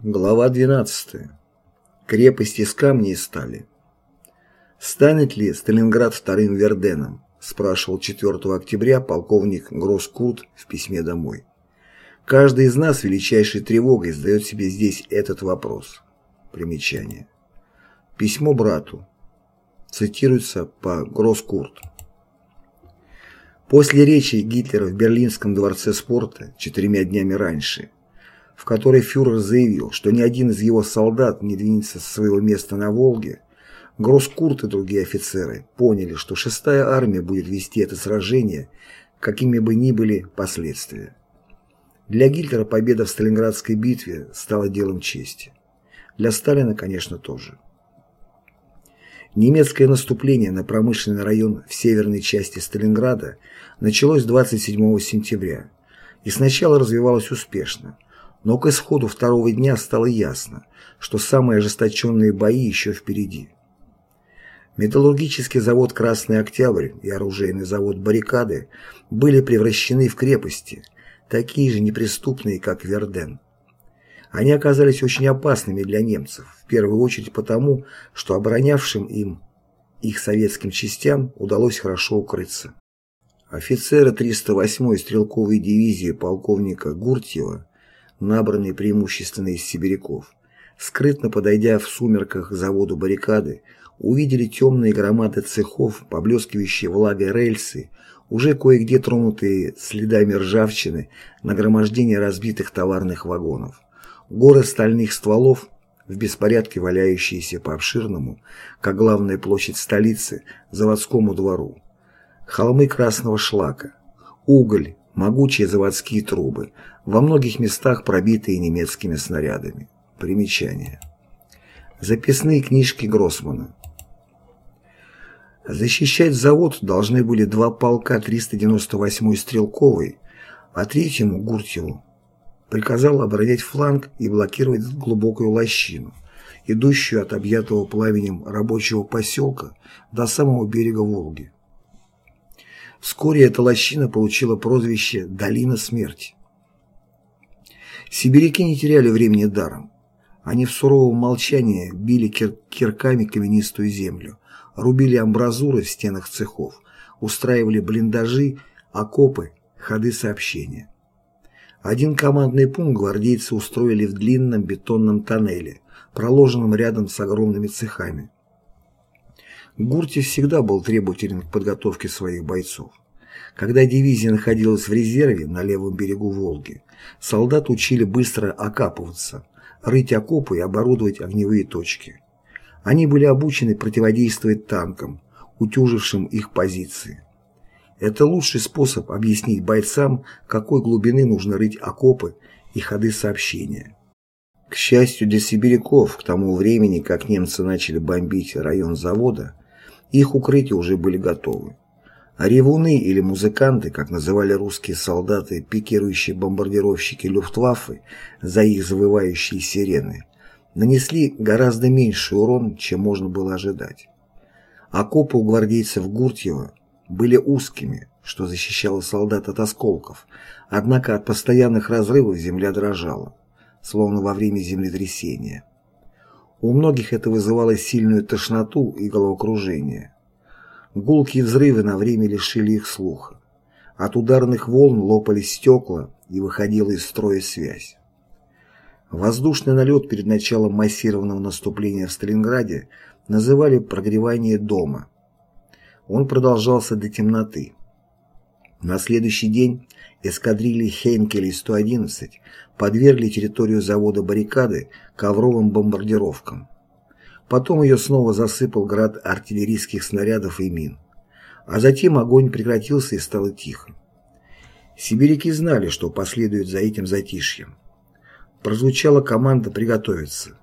Глава 12. Крепость из камня и стали. «Станет ли Сталинград вторым Верденом?» – спрашивал 4 октября полковник Гроскут в письме домой. Каждый из нас величайшей тревогой задает себе здесь этот вопрос. Примечание. Письмо брату. Цитируется по Гроскурт. После речи Гитлера в Берлинском дворце спорта четырьмя днями раньше – в которой фюрер заявил, что ни один из его солдат не двинется со своего места на Волге, Гроскурт и другие офицеры поняли, что шестая армия будет вести это сражение, какими бы ни были последствия. Для Гитлера победа в Сталинградской битве стала делом чести. Для Сталина, конечно, тоже. Немецкое наступление на промышленный район в северной части Сталинграда началось 27 сентября и сначала развивалось успешно, но к исходу второго дня стало ясно, что самые ожесточенные бои еще впереди. Металлургический завод «Красный Октябрь» и оружейный завод «Баррикады» были превращены в крепости, такие же неприступные, как Верден. Они оказались очень опасными для немцев, в первую очередь потому, что оборонявшим им их советским частям удалось хорошо укрыться. Офицеры 308-й стрелковой дивизии полковника Гуртьева набранный преимущественно из сибиряков, скрытно подойдя в сумерках к заводу баррикады, увидели темные громады цехов, поблескивающие влагой рельсы, уже кое-где тронутые следами ржавчины, нагромождение разбитых товарных вагонов, горы стальных стволов, в беспорядке валяющиеся по обширному, как главная площадь столицы, заводскому двору, холмы красного шлака, уголь, могучие заводские трубы, во многих местах пробитые немецкими снарядами. Примечание. Записные книжки Гроссмана. Защищать завод должны были два полка 398-й стрелковой, а третьему, Гуртьеву, приказал оборонять фланг и блокировать глубокую лощину, идущую от объятого пламенем рабочего поселка до самого берега Волги. Вскоре эта лощина получила прозвище «Долина смерти». Сибиряки не теряли времени даром. Они в суровом молчании били кир кирками каменистую землю, рубили амбразуры в стенах цехов, устраивали блиндажи, окопы, ходы сообщения. Один командный пункт гвардейцы устроили в длинном бетонном тоннеле, проложенном рядом с огромными цехами. Гурти всегда был требователен к подготовке своих бойцов. Когда дивизия находилась в резерве на левом берегу Волги, солдат учили быстро окапываться, рыть окопы и оборудовать огневые точки. Они были обучены противодействовать танкам, утюжившим их позиции. Это лучший способ объяснить бойцам, какой глубины нужно рыть окопы и ходы сообщения. К счастью для сибиряков, к тому времени, как немцы начали бомбить район завода, их укрытия уже были готовы. А ревуны или музыканты, как называли русские солдаты, пикирующие бомбардировщики Люфтваффе за их завывающие сирены, нанесли гораздо меньший урон, чем можно было ожидать. Окопы у гвардейцев Гуртьева были узкими, что защищало солдат от осколков, однако от постоянных разрывов земля дрожала, словно во время землетрясения. У многих это вызывало сильную тошноту и головокружение. Гулкие взрывы на время лишили их слуха. От ударных волн лопались стекла и выходила из строя связь. Воздушный налет перед началом массированного наступления в Сталинграде называли «прогревание дома». Он продолжался до темноты. На следующий день эскадрильи Хейнкелей 111 подвергли территорию завода баррикады ковровым бомбардировкам. Потом ее снова засыпал град артиллерийских снарядов и мин. А затем огонь прекратился и стало тихо. Сибиряки знали, что последует за этим затишьем. Прозвучала команда приготовиться.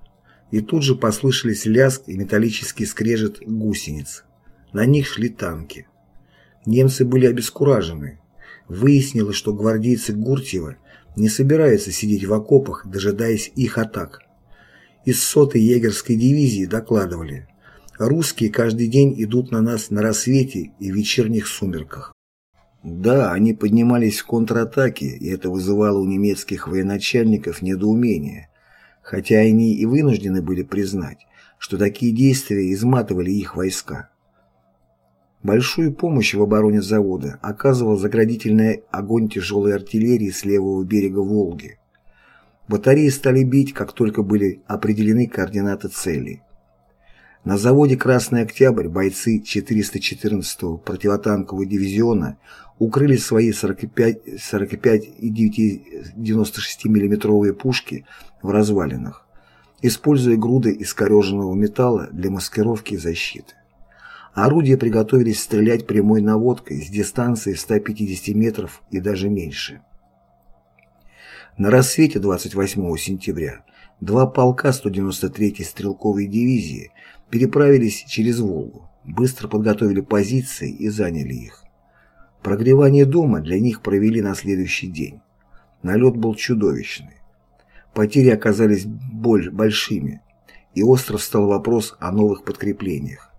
И тут же послышались лязг и металлический скрежет гусениц. На них шли танки. Немцы были обескуражены. Выяснилось, что гвардейцы Гуртьева не собираются сидеть в окопах, дожидаясь их атак. Из сотой егерской дивизии докладывали. Русские каждый день идут на нас на рассвете и вечерних сумерках. Да, они поднимались в контратаке, и это вызывало у немецких военачальников недоумение, хотя они и вынуждены были признать, что такие действия изматывали их войска. Большую помощь в обороне завода оказывал заградительный огонь тяжелой артиллерии с левого берега Волги. Батареи стали бить, как только были определены координаты целей. На заводе «Красный Октябрь» бойцы 414-го противотанкового дивизиона укрыли свои 45, 45 и 96 миллиметровые пушки в развалинах, используя груды искореженного металла для маскировки и защиты. Орудия приготовились стрелять прямой наводкой с дистанции 150 метров и даже меньше. На рассвете 28 сентября два полка 193-й стрелковой дивизии переправились через Волгу, быстро подготовили позиции и заняли их. Прогревание дома для них провели на следующий день. Налет был чудовищный. Потери оказались большими, и остров стал вопрос о новых подкреплениях.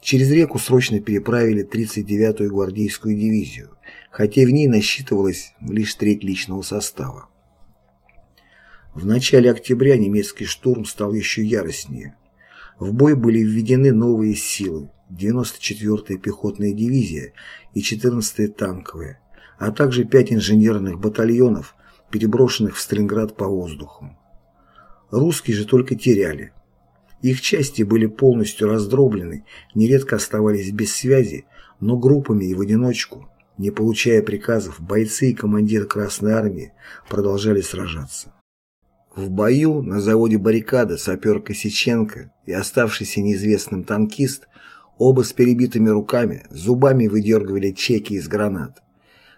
Через реку срочно переправили 39-ю гвардейскую дивизию, хотя в ней насчитывалось лишь треть личного состава. В начале октября немецкий штурм стал еще яростнее. В бой были введены новые силы 94-я пехотная дивизия и 14-я танковая, а также пять инженерных батальонов, переброшенных в Сталинград по воздуху. Русские же только теряли. Их части были полностью раздроблены, нередко оставались без связи, но группами и в одиночку, не получая приказов, бойцы и командир Красной Армии продолжали сражаться. В бою на заводе «Баррикада» сапер Косиченко и оставшийся неизвестным танкист, оба с перебитыми руками, зубами выдергивали чеки из гранат.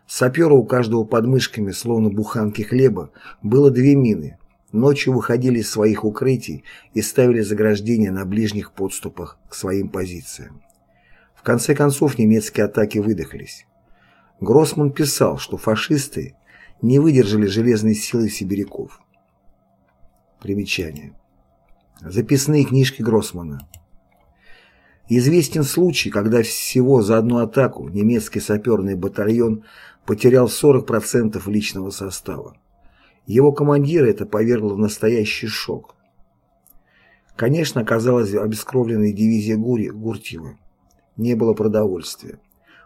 Сапера у каждого под мышками, словно буханки хлеба, было две мины, Ночью выходили из своих укрытий и ставили заграждения на ближних подступах к своим позициям. В конце концов немецкие атаки выдохлись. Гроссман писал, что фашисты не выдержали железной силы сибиряков. Примечание. Записные книжки Гроссмана. Известен случай, когда всего за одну атаку немецкий саперный батальон потерял 40% личного состава. Его командира это повергло в настоящий шок. Конечно, оказалась обескровленной дивизия Гури Гуртьева. Не было продовольствия.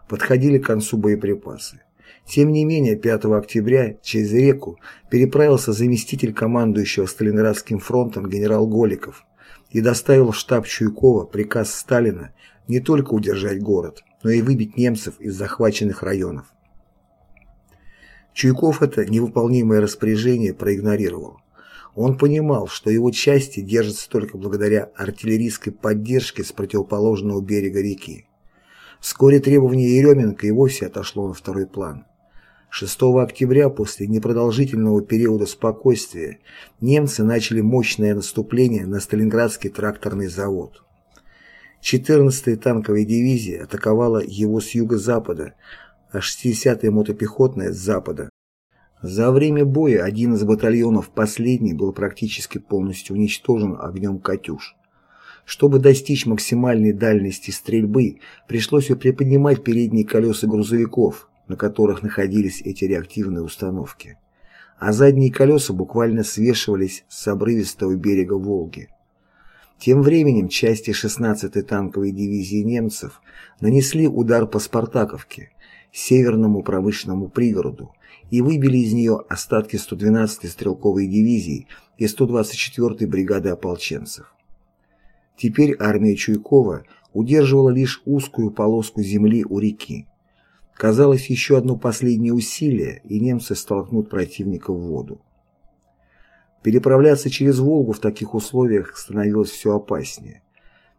Подходили к концу боеприпасы. Тем не менее, 5 октября через реку переправился заместитель командующего Сталинградским фронтом генерал Голиков и доставил в штаб Чуйкова приказ Сталина не только удержать город, но и выбить немцев из захваченных районов. Чуйков это невыполнимое распоряжение проигнорировал. Он понимал, что его части держатся только благодаря артиллерийской поддержке с противоположного берега реки. Вскоре требование Еременко и вовсе отошло на второй план. 6 октября, после непродолжительного периода спокойствия, немцы начали мощное наступление на Сталинградский тракторный завод. 14-я танковая дивизия атаковала его с юго-запада, а 60-я мотопехотная с запада. За время боя один из батальонов, последний, был практически полностью уничтожен огнем «Катюш». Чтобы достичь максимальной дальности стрельбы, пришлось приподнимать передние колеса грузовиков, на которых находились эти реактивные установки. А задние колеса буквально свешивались с обрывистого берега Волги. Тем временем части 16-й танковой дивизии немцев нанесли удар по Спартаковке, северному промышленному пригороду и выбили из нее остатки 112-й стрелковой дивизии и 124-й бригады ополченцев. Теперь армия Чуйкова удерживала лишь узкую полоску земли у реки. Казалось, еще одно последнее усилие, и немцы столкнут противника в воду. Переправляться через Волгу в таких условиях становилось все опаснее.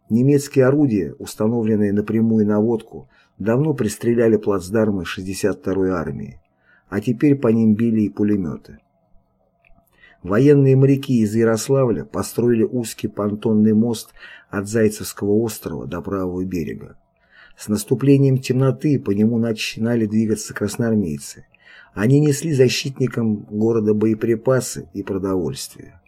Немецкие орудия, установленные напрямую на водку, давно пристреляли плацдармы 62-й армии, а теперь по ним били и пулеметы. Военные моряки из Ярославля построили узкий понтонный мост от Зайцевского острова до правого берега. С наступлением темноты по нему начинали двигаться красноармейцы. Они несли защитникам города боеприпасы и продовольствие.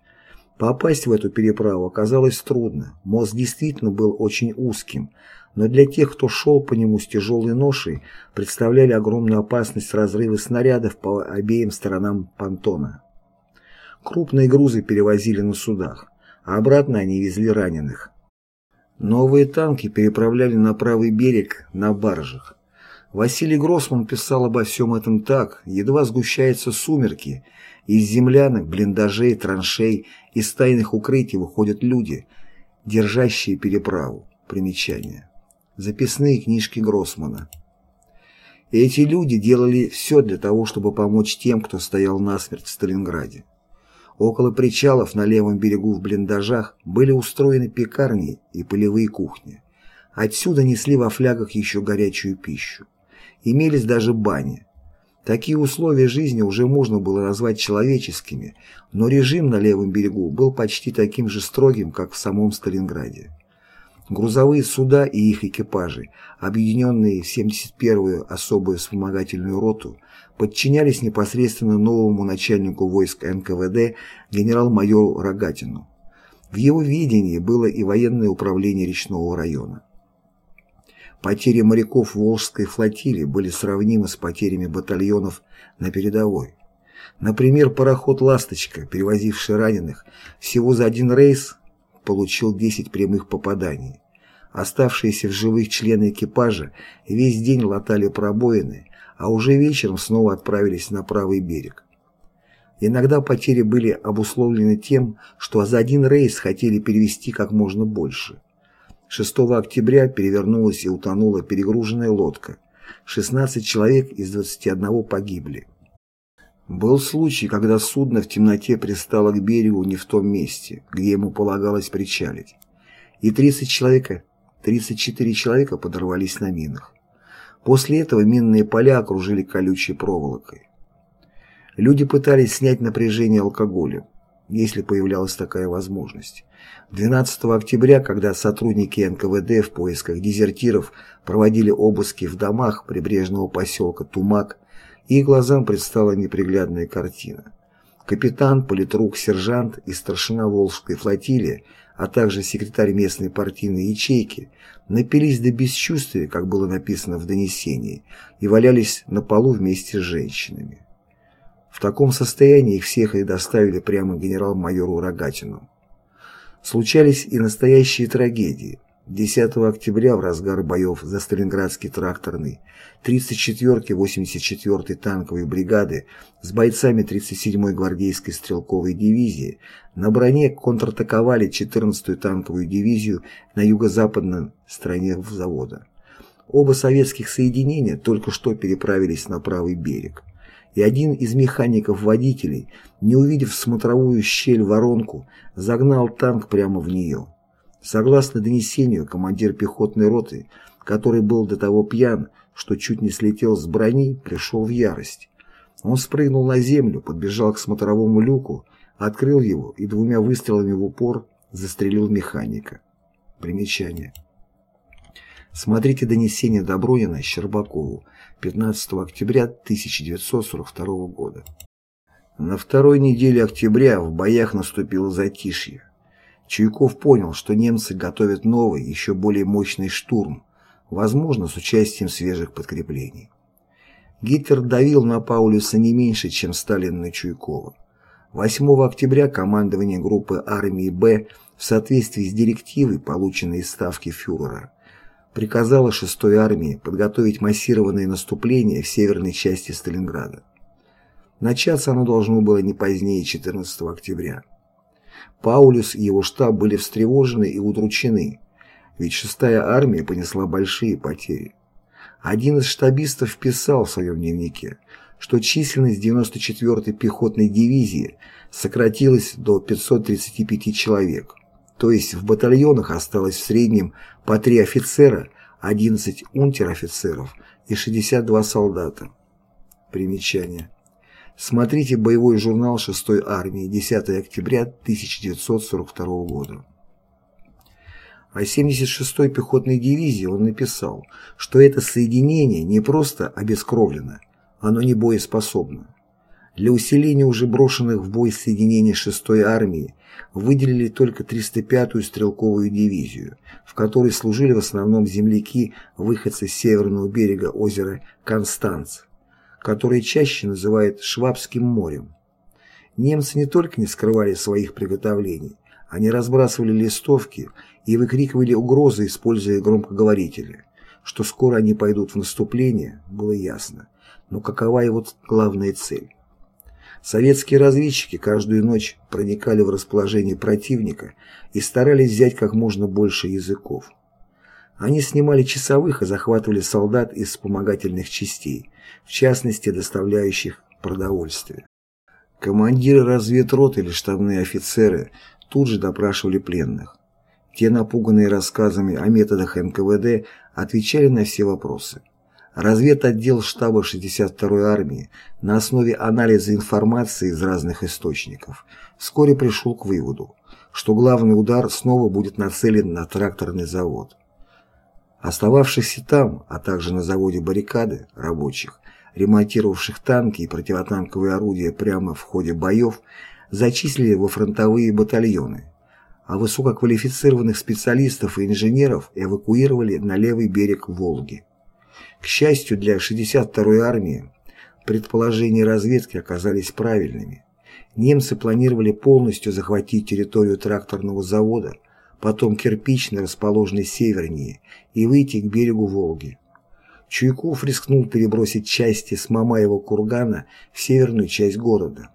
Попасть в эту переправу оказалось трудно, мост действительно был очень узким, но для тех, кто шел по нему с тяжелой ношей, представляли огромную опасность разрыва снарядов по обеим сторонам понтона. Крупные грузы перевозили на судах, а обратно они везли раненых. Новые танки переправляли на правый берег на баржах. Василий Гроссман писал обо всем этом так, едва сгущаются сумерки, из землянок, блиндажей, траншей, из тайных укрытий выходят люди, держащие переправу. Примечание. Записные книжки Гроссмана. эти люди делали все для того, чтобы помочь тем, кто стоял насмерть в Сталинграде. Около причалов на левом берегу в блиндажах были устроены пекарни и полевые кухни. Отсюда несли во флягах еще горячую пищу. Имелись даже бани. Такие условия жизни уже можно было назвать человеческими, но режим на левом берегу был почти таким же строгим, как в самом Сталинграде. Грузовые суда и их экипажи, объединенные в 71-ю особую вспомогательную роту, подчинялись непосредственно новому начальнику войск НКВД генерал-майору Рогатину. В его видении было и военное управление речного района. Потери моряков Волжской флотилии были сравнимы с потерями батальонов на передовой. Например, пароход «Ласточка», перевозивший раненых, всего за один рейс получил 10 прямых попаданий. Оставшиеся в живых члены экипажа весь день латали пробоины, а уже вечером снова отправились на правый берег. Иногда потери были обусловлены тем, что за один рейс хотели перевести как можно больше – 6 октября перевернулась и утонула перегруженная лодка. 16 человек из 21 погибли. Был случай, когда судно в темноте пристало к берегу не в том месте, где ему полагалось причалить. И 30 человека, 34 человека подорвались на минах. После этого минные поля окружили колючей проволокой. Люди пытались снять напряжение алкоголем, если появлялась такая возможность. 12 октября, когда сотрудники НКВД в поисках дезертиров проводили обыски в домах прибрежного поселка Тумак, их глазам предстала неприглядная картина. Капитан, политрук, сержант и старшина Волжской флотилии, а также секретарь местной партийной ячейки напились до бесчувствия, как было написано в донесении, и валялись на полу вместе с женщинами. В таком состоянии их всех и доставили прямо генерал-майору Рогатину. Случались и настоящие трагедии. 10 октября в разгар боев за Сталинградский тракторный 34-й 84-й танковой бригады с бойцами 37-й гвардейской стрелковой дивизии на броне контратаковали 14-ю танковую дивизию на юго-западной стороне завода. Оба советских соединения только что переправились на правый берег и один из механиков-водителей, не увидев смотровую щель-воронку, загнал танк прямо в нее. Согласно донесению, командир пехотной роты, который был до того пьян, что чуть не слетел с брони, пришел в ярость. Он спрыгнул на землю, подбежал к смотровому люку, открыл его и двумя выстрелами в упор застрелил механика. Примечание. Смотрите донесение Добронина Щербакову 15 октября 1942 года. На второй неделе октября в боях наступило затишье. Чуйков понял, что немцы готовят новый, еще более мощный штурм, возможно, с участием свежих подкреплений. Гитлер давил на Паулюса не меньше, чем Сталин на Чуйкова. 8 октября командование группы армии «Б» в соответствии с директивой, полученной из ставки фюрера, приказала 6-й армии подготовить массированное наступление в северной части Сталинграда. Начаться оно должно было не позднее 14 октября. Паулюс и его штаб были встревожены и удручены, ведь 6-я армия понесла большие потери. Один из штабистов писал в своем дневнике, что численность 94-й пехотной дивизии сократилась до 535 человек, то есть в батальонах осталось в среднем по три офицера, 11 унтер-офицеров и 62 солдата. Примечание. Смотрите боевой журнал 6-й армии 10 октября 1942 года. О 76-й пехотной дивизии он написал, что это соединение не просто обескровлено, оно не боеспособно. Для усиления уже брошенных в бой соединений 6-й армии выделили только 305-ю стрелковую дивизию, в которой служили в основном земляки, выходцы с северного берега озера Констанц, которое чаще называют Швабским морем. Немцы не только не скрывали своих приготовлений, они разбрасывали листовки и выкрикивали угрозы, используя громкоговорители. Что скоро они пойдут в наступление, было ясно. Но какова его главная цель? Советские разведчики каждую ночь проникали в расположение противника и старались взять как можно больше языков. Они снимали часовых и захватывали солдат из вспомогательных частей, в частности доставляющих продовольствие. Командиры разведрот или штабные офицеры тут же допрашивали пленных. Те, напуганные рассказами о методах НКВД, отвечали на все вопросы. Разведотдел штаба 62-й армии на основе анализа информации из разных источников вскоре пришел к выводу, что главный удар снова будет нацелен на тракторный завод. Остававшихся там, а также на заводе баррикады, рабочих, ремонтировавших танки и противотанковые орудия прямо в ходе боев, зачислили во фронтовые батальоны, а высококвалифицированных специалистов и инженеров эвакуировали на левый берег Волги. К счастью для 62-й армии, предположения разведки оказались правильными. Немцы планировали полностью захватить территорию тракторного завода, потом кирпичный, расположенный севернее, и выйти к берегу Волги. Чуйков рискнул перебросить части с Мамаева кургана в северную часть города.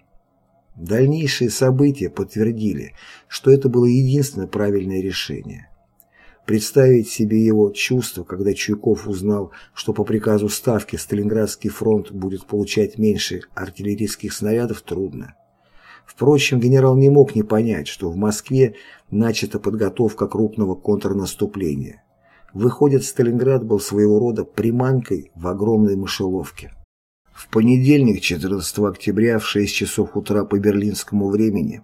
Дальнейшие события подтвердили, что это было единственное правильное решение. Представить себе его чувство, когда Чуйков узнал, что по приказу Ставки Сталинградский фронт будет получать меньше артиллерийских снарядов, трудно. Впрочем, генерал не мог не понять, что в Москве начата подготовка крупного контрнаступления. Выходит, Сталинград был своего рода приманкой в огромной мышеловке. В понедельник, 14 октября, в 6 часов утра по берлинскому времени,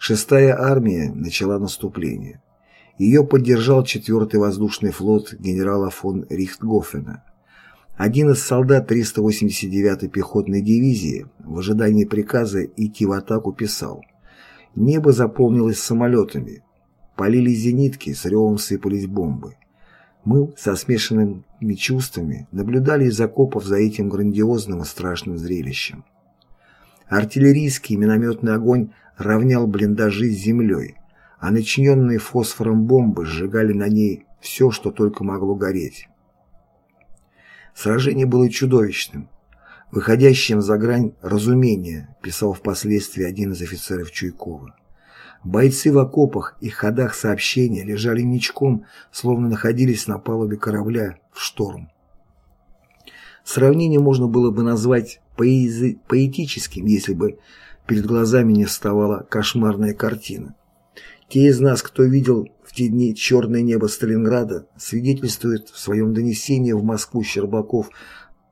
6-я армия начала наступление. Ее поддержал 4-й воздушный флот генерала фон Рихтгофена. Один из солдат 389-й пехотной дивизии в ожидании приказа идти в атаку писал «Небо заполнилось самолетами, полили зенитки, с ревом сыпались бомбы. Мы со смешанными чувствами наблюдали из окопов за этим грандиозным и страшным зрелищем. Артиллерийский минометный огонь равнял блиндажи с землей, а начиненные фосфором бомбы сжигали на ней все, что только могло гореть. Сражение было чудовищным, выходящим за грань разумения, писал впоследствии один из офицеров Чуйкова. Бойцы в окопах и ходах сообщения лежали ничком, словно находились на палубе корабля в шторм. Сравнение можно было бы назвать поэзи поэтическим, если бы перед глазами не вставала кошмарная картина. Те из нас, кто видел в те дни черное небо Сталинграда, свидетельствуют в своем донесении в Москву Щербаков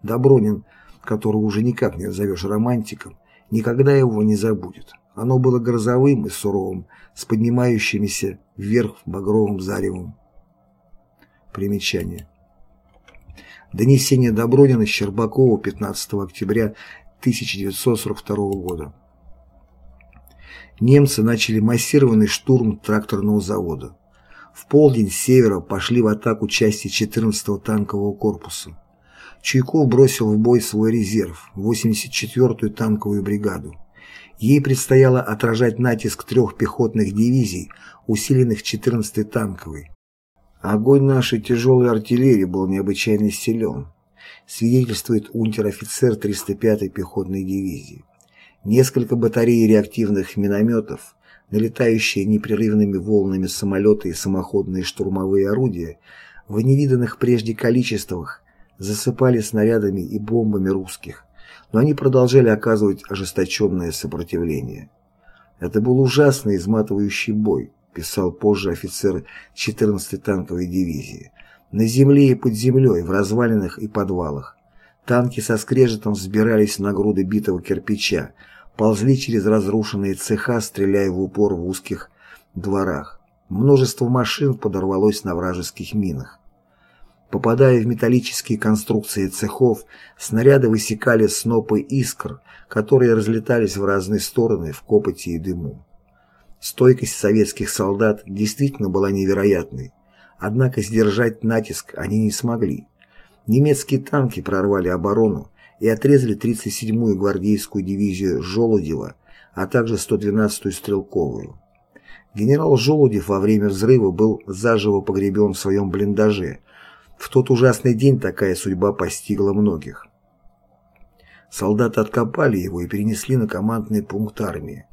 Добронин, которого уже никак не назовешь романтиком, никогда его не забудет. Оно было грозовым и суровым, с поднимающимися вверх багровым заревом. Примечание. Донесение Добронина Щербакова 15 октября 1942 года немцы начали массированный штурм тракторного завода. В полдень с севера пошли в атаку части 14-го танкового корпуса. Чуйков бросил в бой свой резерв, 84-ю танковую бригаду. Ей предстояло отражать натиск трех пехотных дивизий, усиленных 14-й танковой. Огонь нашей тяжелой артиллерии был необычайно силен, свидетельствует унтер-офицер 305-й пехотной дивизии. Несколько батарей реактивных минометов, налетающие непрерывными волнами самолеты и самоходные штурмовые орудия, в невиданных прежде количествах засыпали снарядами и бомбами русских, но они продолжали оказывать ожесточенное сопротивление. «Это был ужасный изматывающий бой», писал позже офицер 14-й танковой дивизии. «На земле и под землей, в развалинах и подвалах. Танки со скрежетом взбирались на груды битого кирпича, ползли через разрушенные цеха, стреляя в упор в узких дворах. Множество машин подорвалось на вражеских минах. Попадая в металлические конструкции цехов, снаряды высекали снопы искр, которые разлетались в разные стороны в копоти и дыму. Стойкость советских солдат действительно была невероятной, однако сдержать натиск они не смогли. Немецкие танки прорвали оборону, и отрезали 37-ю гвардейскую дивизию Жолудева а также 112-ю стрелковую. Генерал Желудев во время взрыва был заживо погребен в своем блиндаже. В тот ужасный день такая судьба постигла многих. Солдаты откопали его и перенесли на командный пункт армии.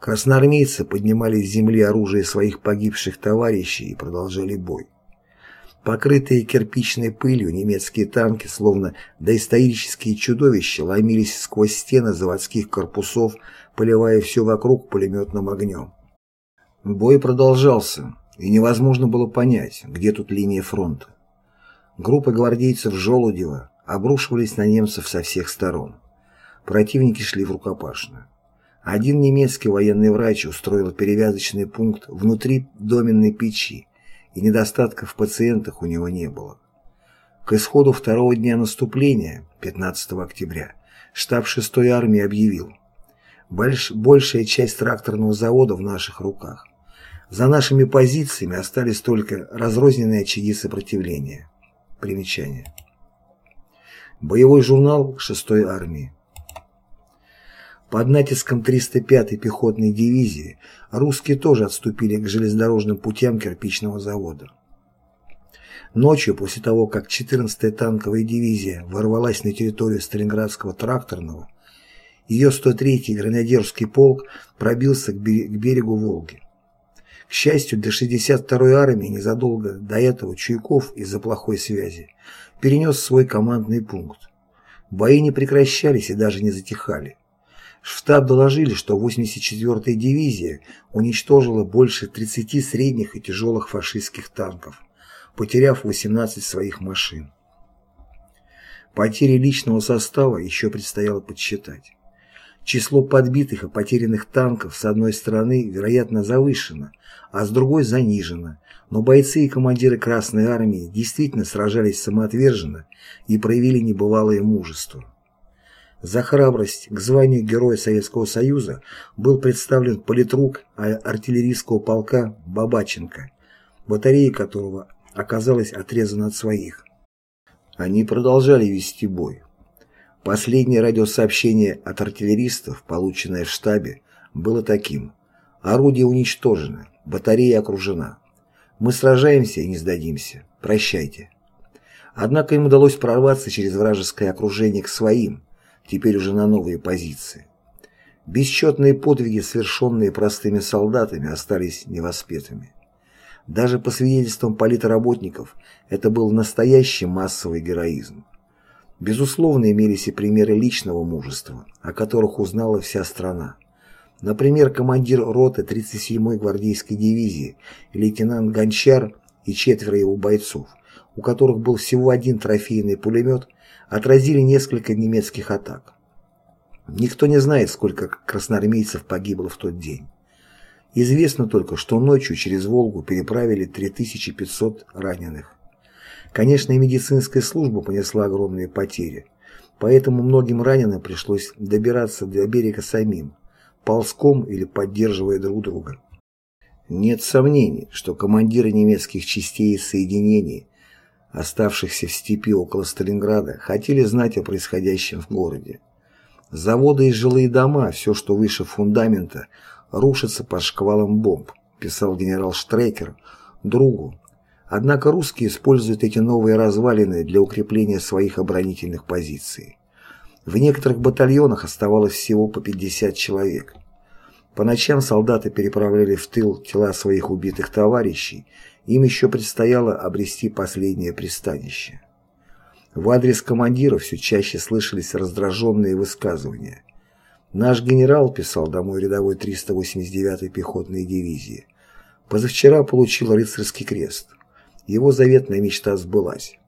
Красноармейцы поднимали с земли оружие своих погибших товарищей и продолжали бой. Покрытые кирпичной пылью немецкие танки, словно доисторические чудовища, ломились сквозь стены заводских корпусов, поливая все вокруг пулеметным огнем. Бой продолжался, и невозможно было понять, где тут линия фронта. Группы гвардейцев Желудева обрушивались на немцев со всех сторон. Противники шли в рукопашную. Один немецкий военный врач устроил перевязочный пункт внутри доменной печи, и недостатков в пациентах у него не было. К исходу второго дня наступления, 15 октября, штаб 6-й армии объявил Больш, «Большая часть тракторного завода в наших руках. За нашими позициями остались только разрозненные очаги сопротивления». Примечание. Боевой журнал 6-й армии. Под натиском 305-й пехотной дивизии русские тоже отступили к железнодорожным путям кирпичного завода. Ночью, после того, как 14-я танковая дивизия ворвалась на территорию Сталинградского тракторного, ее 103-й гранадерский полк пробился к берегу Волги. К счастью, для 62-й армии незадолго до этого Чуйков из-за плохой связи перенес свой командный пункт. Бои не прекращались и даже не затихали. Штаб доложили, что 84-я дивизия уничтожила больше 30 средних и тяжелых фашистских танков, потеряв 18 своих машин. Потери личного состава еще предстояло подсчитать. Число подбитых и потерянных танков с одной стороны, вероятно, завышено, а с другой занижено, но бойцы и командиры Красной Армии действительно сражались самоотверженно и проявили небывалое мужество. За храбрость к званию Героя Советского Союза был представлен политрук артиллерийского полка Бабаченко, батарея которого оказалась отрезана от своих. Они продолжали вести бой. Последнее радиосообщение от артиллеристов, полученное в штабе, было таким. Орудие уничтожено, батарея окружена. Мы сражаемся и не сдадимся. Прощайте. Однако им удалось прорваться через вражеское окружение к своим, теперь уже на новые позиции. Бесчетные подвиги, совершенные простыми солдатами, остались невоспетыми. Даже по свидетельствам политработников, это был настоящий массовый героизм. Безусловно, имелись и примеры личного мужества, о которых узнала вся страна. Например, командир роты 37-й гвардейской дивизии, лейтенант Гончар и четверо его бойцов, у которых был всего один трофейный пулемет, отразили несколько немецких атак. Никто не знает, сколько красноармейцев погибло в тот день. Известно только, что ночью через Волгу переправили 3500 раненых. Конечно, и медицинская служба понесла огромные потери, поэтому многим раненым пришлось добираться до берега самим, ползком или поддерживая друг друга. Нет сомнений, что командиры немецких частей и соединений оставшихся в степи около Сталинграда, хотели знать о происходящем в городе. Заводы и жилые дома, все, что выше фундамента, рушатся под шквалом бомб, писал генерал Штрекер другу. Однако русские используют эти новые развалины для укрепления своих оборонительных позиций. В некоторых батальонах оставалось всего по 50 человек. По ночам солдаты переправляли в тыл тела своих убитых товарищей им еще предстояло обрести последнее пристанище. В адрес командиров все чаще слышались раздраженные высказывания. «Наш генерал», — писал домой рядовой 389-й пехотной дивизии, «позавчера получил рыцарский крест. Его заветная мечта сбылась».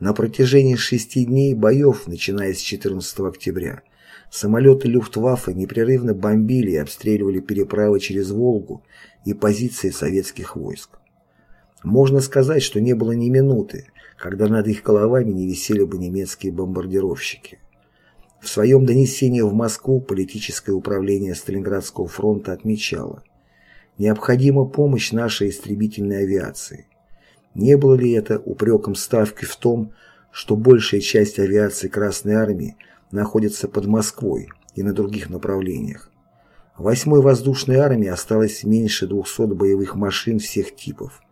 На протяжении шести дней боев, начиная с 14 октября, Самолеты Люфтваффе непрерывно бомбили и обстреливали переправы через Волгу и позиции советских войск. Можно сказать, что не было ни минуты, когда над их головами не висели бы немецкие бомбардировщики. В своем донесении в Москву политическое управление Сталинградского фронта отмечало «Необходима помощь нашей истребительной авиации». Не было ли это упреком Ставки в том, что большая часть авиации Красной Армии находится под Москвой и на других направлениях. Восьмой воздушной армии осталось меньше 200 боевых машин всех типов.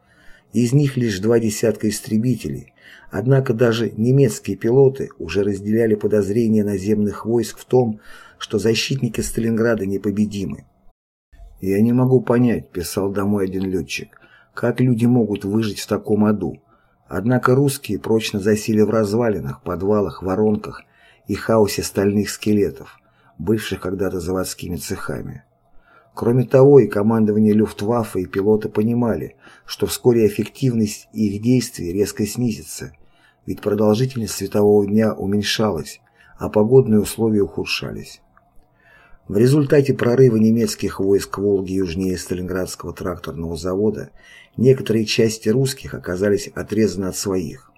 Из них лишь два десятка истребителей, однако даже немецкие пилоты уже разделяли подозрения наземных войск в том, что защитники Сталинграда непобедимы. «Я не могу понять», – писал домой один летчик, – «как люди могут выжить в таком аду? Однако русские прочно засели в развалинах, подвалах, воронках и хаосе стальных скелетов, бывших когда-то заводскими цехами. Кроме того, и командование Люфтваффе, и пилоты понимали, что вскоре эффективность их действий резко снизится, ведь продолжительность светового дня уменьшалась, а погодные условия ухудшались. В результате прорыва немецких войск Волги южнее Сталинградского тракторного завода некоторые части русских оказались отрезаны от своих.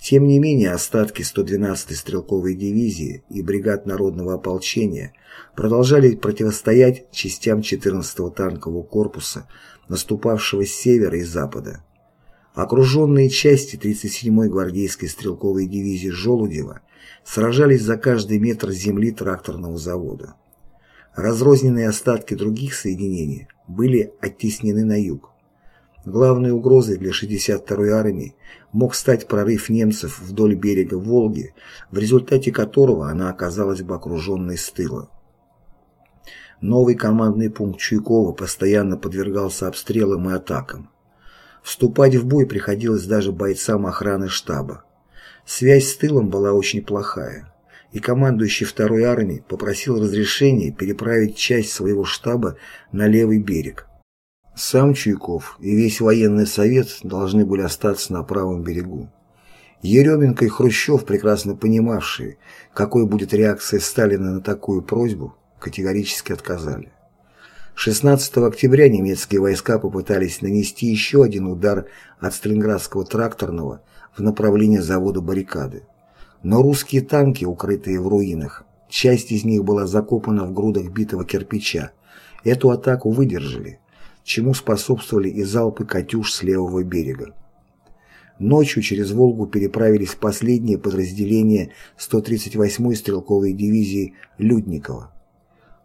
Тем не менее, остатки 112-й стрелковой дивизии и бригад народного ополчения продолжали противостоять частям 14-го танкового корпуса, наступавшего с севера и запада. Окруженные части 37-й гвардейской стрелковой дивизии Жолудева сражались за каждый метр земли тракторного завода. Разрозненные остатки других соединений были оттеснены на юг. Главной угрозой для 62-й армии мог стать прорыв немцев вдоль берега Волги, в результате которого она оказалась бы окруженной с тыла. Новый командный пункт Чуйкова постоянно подвергался обстрелам и атакам. Вступать в бой приходилось даже бойцам охраны штаба. Связь с тылом была очень плохая и командующий второй армией попросил разрешения переправить часть своего штаба на левый берег. Сам Чуйков и весь военный совет должны были остаться на правом берегу. Еременко и Хрущев, прекрасно понимавшие, какой будет реакция Сталина на такую просьбу, категорически отказали. 16 октября немецкие войска попытались нанести еще один удар от Сталинградского тракторного в направлении завода баррикады. Но русские танки, укрытые в руинах, часть из них была закопана в грудах битого кирпича, эту атаку выдержали, чему способствовали и залпы «Катюш» с левого берега. Ночью через Волгу переправились последние подразделения 138-й стрелковой дивизии Людникова.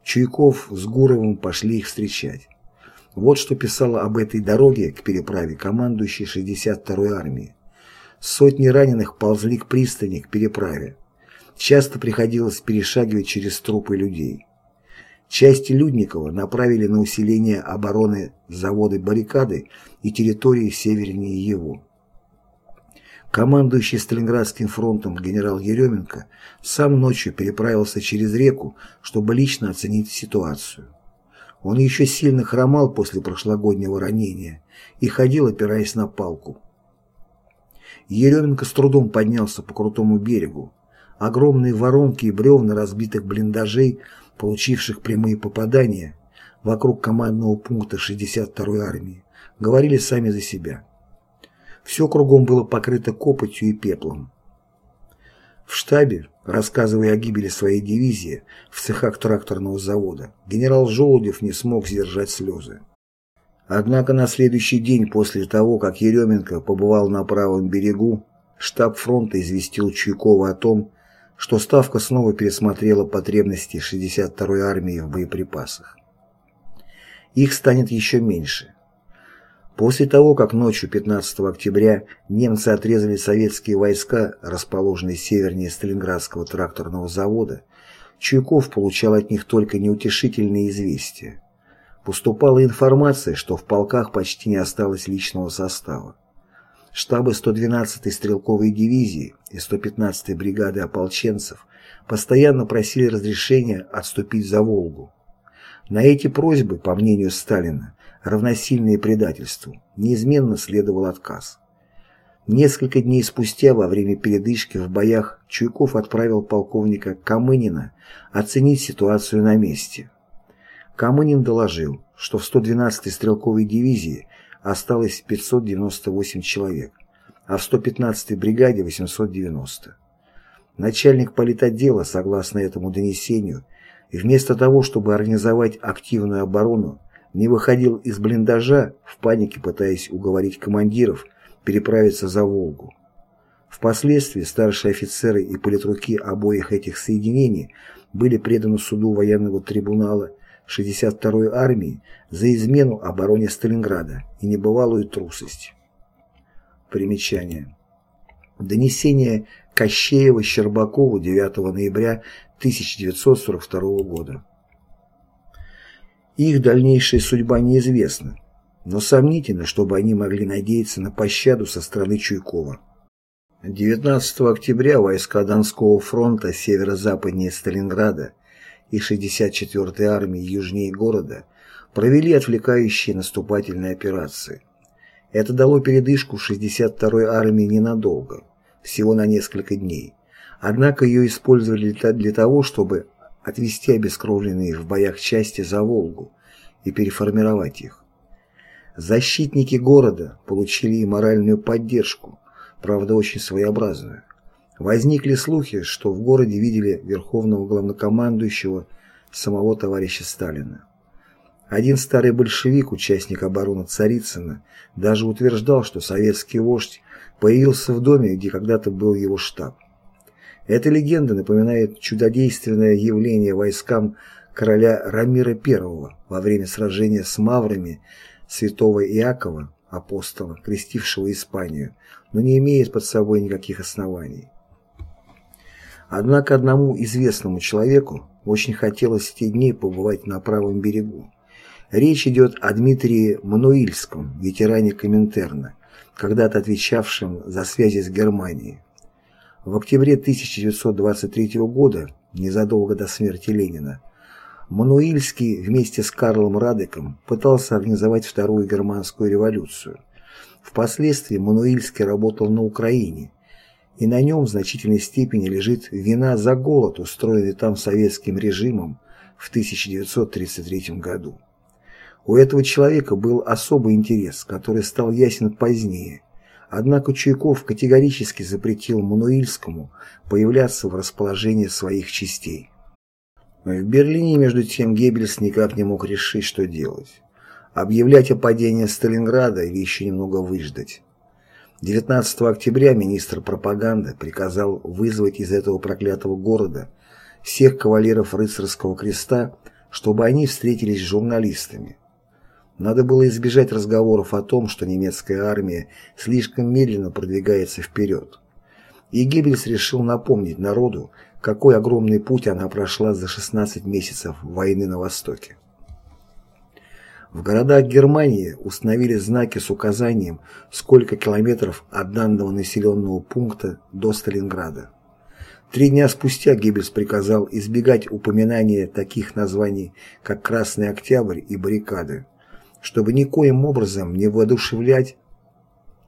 Чуйков с Гуровым пошли их встречать. Вот что писала об этой дороге к переправе командующий 62-й армией. Сотни раненых ползли к пристани, к переправе. Часто приходилось перешагивать через трупы людей. Части Людникова направили на усиление обороны заводы баррикады и территории севернее его. Командующий Сталинградским фронтом генерал Еременко сам ночью переправился через реку, чтобы лично оценить ситуацию. Он еще сильно хромал после прошлогоднего ранения и ходил, опираясь на палку. Еременко с трудом поднялся по крутому берегу. Огромные воронки и бревна разбитых блиндажей, получивших прямые попадания, вокруг командного пункта 62-й армии, говорили сами за себя. Все кругом было покрыто копотью и пеплом. В штабе, рассказывая о гибели своей дивизии в цехах тракторного завода, генерал Желудев не смог сдержать слезы. Однако на следующий день после того, как Еременко побывал на правом берегу, штаб фронта известил Чуйкова о том, что Ставка снова пересмотрела потребности 62-й армии в боеприпасах. Их станет еще меньше. После того, как ночью 15 октября немцы отрезали советские войска, расположенные севернее Сталинградского тракторного завода, Чуйков получал от них только неутешительные известия. Поступала информация, что в полках почти не осталось личного состава. Штабы 112-й стрелковой дивизии и 115-й бригады ополченцев постоянно просили разрешения отступить за Волгу. На эти просьбы, по мнению Сталина, равносильные предательству, неизменно следовал отказ. Несколько дней спустя, во время передышки в боях, Чуйков отправил полковника Камынина оценить ситуацию на месте. Камынин доложил, что в 112-й стрелковой дивизии осталось 598 человек, а в 115-й бригаде 890. Начальник политотдела, согласно этому донесению, вместо того, чтобы организовать активную оборону, не выходил из блиндажа, в панике пытаясь уговорить командиров переправиться за Волгу. Впоследствии старшие офицеры и политруки обоих этих соединений были преданы суду военного трибунала 62-й армии за измену обороне Сталинграда и небывалую трусость. Примечание. Донесение Кощеева-Щербакова 9 ноября 1942 года. Их дальнейшая судьба неизвестна, но сомнительно, чтобы они могли надеяться на пощаду со стороны Чуйкова. 19 октября войска Донского фронта северо-западнее Сталинграда и 64-й армии южнее города провели отвлекающие наступательные операции. Это дало передышку 62-й армии ненадолго, всего на несколько дней. Однако ее использовали для того, чтобы отвести обескровленные в боях части за Волгу и переформировать их. Защитники города получили и моральную поддержку, правда очень своеобразную. Возникли слухи, что в городе видели верховного главнокомандующего самого товарища Сталина. Один старый большевик, участник обороны Царицына, даже утверждал, что советский вождь появился в доме, где когда-то был его штаб. Эта легенда напоминает чудодейственное явление войскам короля Рамира I во время сражения с маврами святого Иакова, апостола, крестившего Испанию, но не имеет под собой никаких оснований. Однако одному известному человеку очень хотелось в те дни побывать на правом берегу. Речь идет о Дмитрии Мануильском, ветеране Коминтерна, когда-то отвечавшем за связи с Германией. В октябре 1923 года, незадолго до смерти Ленина, Мануильский вместе с Карлом Радеком пытался организовать Вторую германскую революцию. Впоследствии Мануильский работал на Украине, и на нем в значительной степени лежит вина за голод, устроенный там советским режимом в 1933 году. У этого человека был особый интерес, который стал ясен позднее – Однако Чуйков категорически запретил Мануильскому появляться в расположении своих частей. В Берлине, между тем, Геббельс никак не мог решить, что делать. Объявлять о падении Сталинграда или еще немного выждать. 19 октября министр пропаганды приказал вызвать из этого проклятого города всех кавалеров рыцарского креста, чтобы они встретились с журналистами. Надо было избежать разговоров о том, что немецкая армия слишком медленно продвигается вперед. И Геббельс решил напомнить народу, какой огромный путь она прошла за 16 месяцев войны на Востоке. В городах Германии установили знаки с указанием, сколько километров от данного населенного пункта до Сталинграда. Три дня спустя Геббельс приказал избегать упоминания таких названий, как «Красный Октябрь» и «Баррикады», чтобы никоим образом не воодушевлять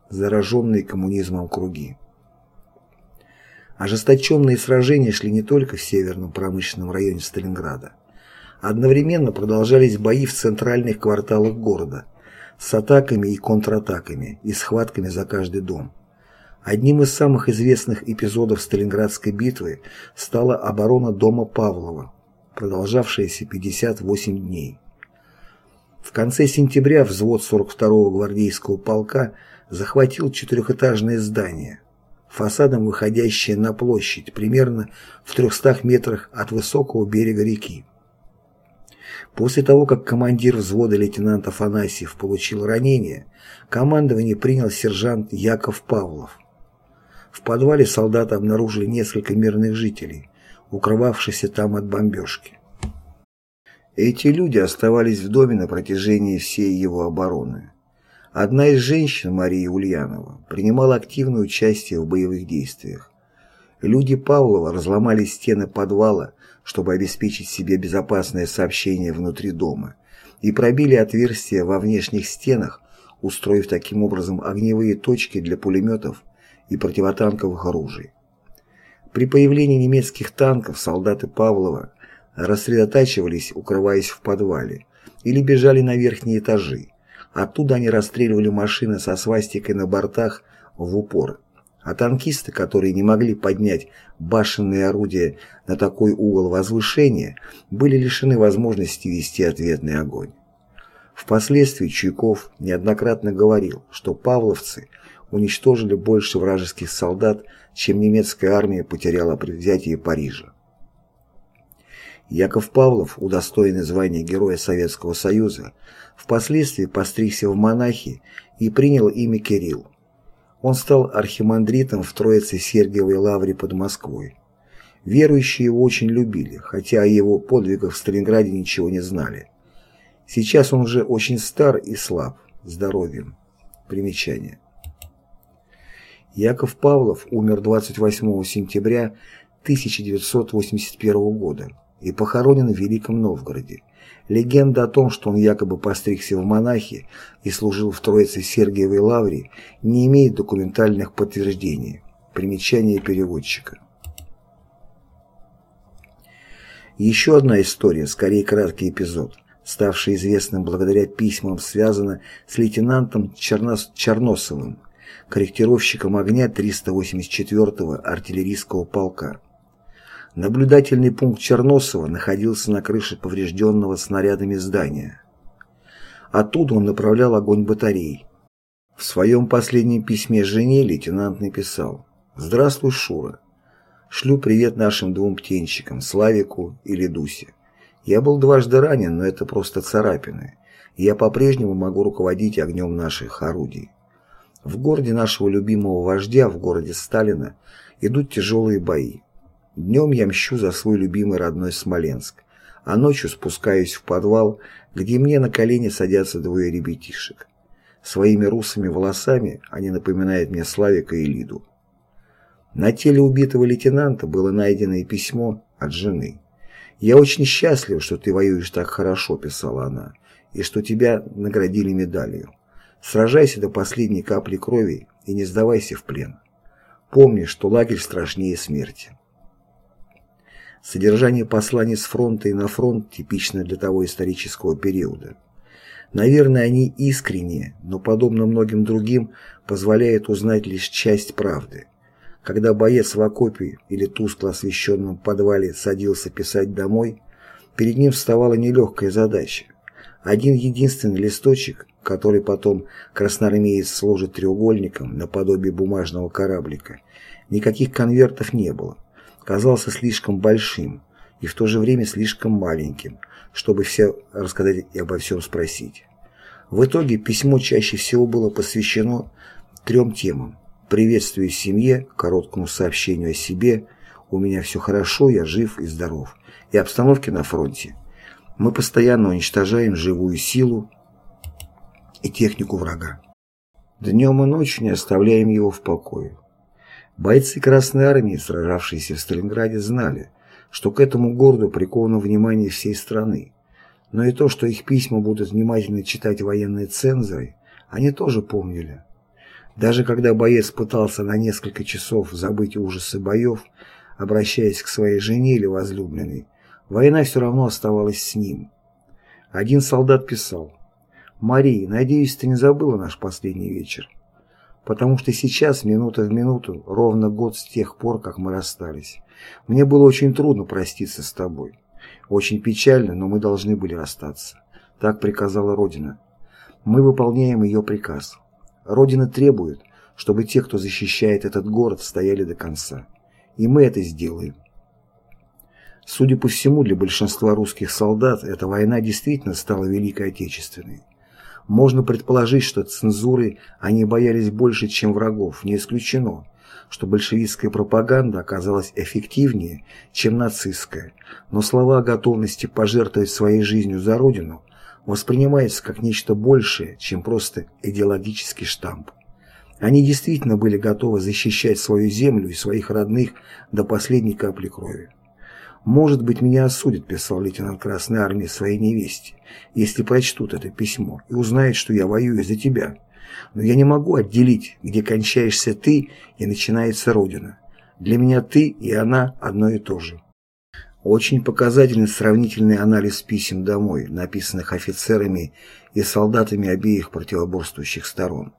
зараженные коммунизмом круги. Ожесточенные сражения шли не только в северном промышленном районе Сталинграда. Одновременно продолжались бои в центральных кварталах города с атаками и контратаками и схватками за каждый дом. Одним из самых известных эпизодов Сталинградской битвы стала оборона дома Павлова, продолжавшаяся 58 дней. В конце сентября взвод 42-го гвардейского полка захватил четырехэтажное здание, фасадом выходящее на площадь, примерно в 300 метрах от высокого берега реки. После того, как командир взвода лейтенант Афанасьев получил ранение, командование принял сержант Яков Павлов. В подвале солдаты обнаружили несколько мирных жителей, укрывавшихся там от бомбежки. Эти люди оставались в доме на протяжении всей его обороны. Одна из женщин, Мария Ульянова, принимала активное участие в боевых действиях. Люди Павлова разломали стены подвала, чтобы обеспечить себе безопасное сообщение внутри дома, и пробили отверстия во внешних стенах, устроив таким образом огневые точки для пулеметов и противотанковых оружий. При появлении немецких танков солдаты Павлова рассредотачивались, укрываясь в подвале, или бежали на верхние этажи. Оттуда они расстреливали машины со свастикой на бортах в упор. А танкисты, которые не могли поднять башенные орудия на такой угол возвышения, были лишены возможности вести ответный огонь. Впоследствии Чуйков неоднократно говорил, что павловцы уничтожили больше вражеских солдат, чем немецкая армия потеряла при взятии Парижа. Яков Павлов, удостоенный звания Героя Советского Союза, впоследствии постригся в монахи и принял имя Кирилл. Он стал архимандритом в Троице Сергиевой лавре под Москвой. Верующие его очень любили, хотя о его подвигах в Сталинграде ничего не знали. Сейчас он уже очень стар и слаб, здоровьем. Примечание. Яков Павлов умер 28 сентября 1981 года и похоронен в Великом Новгороде. Легенда о том, что он якобы постригся в монахи и служил в Троице Сергиевой Лавре, не имеет документальных подтверждений. Примечание переводчика. Еще одна история, скорее краткий эпизод, ставший известным благодаря письмам, связана с лейтенантом Чернос Черносовым, корректировщиком огня 384-го артиллерийского полка. Наблюдательный пункт Черносова находился на крыше поврежденного снарядами здания. Оттуда он направлял огонь батарей. В своем последнем письме жене лейтенант написал «Здравствуй, Шура. Шлю привет нашим двум птенчикам, Славику и Ледусе. Я был дважды ранен, но это просто царапины. Я по-прежнему могу руководить огнем наших орудий. В городе нашего любимого вождя, в городе Сталина, идут тяжелые бои. Днем я мщу за свой любимый родной Смоленск, а ночью спускаюсь в подвал, где мне на колени садятся двое ребятишек. Своими русыми волосами они напоминают мне Славика и Лиду. На теле убитого лейтенанта было найдено и письмо от жены. «Я очень счастлив, что ты воюешь так хорошо», — писала она, — «и что тебя наградили медалью. Сражайся до последней капли крови и не сдавайся в плен. Помни, что лагерь страшнее смерти. Содержание посланий с фронта и на фронт типично для того исторического периода. Наверное, они искренние, но, подобно многим другим, позволяют узнать лишь часть правды. Когда боец в окопе или тускло освещенном подвале садился писать домой, перед ним вставала нелегкая задача. Один единственный листочек который потом красноармеец сложит треугольником наподобие бумажного кораблика, никаких конвертов не было. Казался слишком большим и в то же время слишком маленьким, чтобы все рассказать и обо всем спросить. В итоге письмо чаще всего было посвящено трем темам. Приветствию семье, короткому сообщению о себе, у меня все хорошо, я жив и здоров, и обстановке на фронте. Мы постоянно уничтожаем живую силу, и технику врага. Днем и ночью не оставляем его в покое. Бойцы Красной Армии, сражавшиеся в Сталинграде, знали, что к этому городу приковано внимание всей страны. Но и то, что их письма будут внимательно читать военные цензоры, они тоже помнили. Даже когда боец пытался на несколько часов забыть ужасы боев, обращаясь к своей жене или возлюбленной, война все равно оставалась с ним. Один солдат писал «Мария, надеюсь, ты не забыла наш последний вечер, потому что сейчас, минута в минуту, ровно год с тех пор, как мы расстались. Мне было очень трудно проститься с тобой. Очень печально, но мы должны были расстаться. Так приказала Родина. Мы выполняем ее приказ. Родина требует, чтобы те, кто защищает этот город, стояли до конца. И мы это сделаем. Судя по всему, для большинства русских солдат эта война действительно стала Великой Отечественной. Можно предположить, что цензуры они боялись больше, чем врагов, не исключено, что большевистская пропаганда оказалась эффективнее, чем нацистская, но слова о готовности пожертвовать своей жизнью за Родину воспринимаются как нечто большее, чем просто идеологический штамп. Они действительно были готовы защищать свою землю и своих родных до последней капли крови. «Может быть, меня осудят», — писал лейтенант Красной Армии своей невесте, «если прочтут это письмо и узнают, что я воюю за тебя. Но я не могу отделить, где кончаешься ты и начинается Родина. Для меня ты и она одно и то же». Очень показательный сравнительный анализ писем домой, написанных офицерами и солдатами обеих противоборствующих сторон.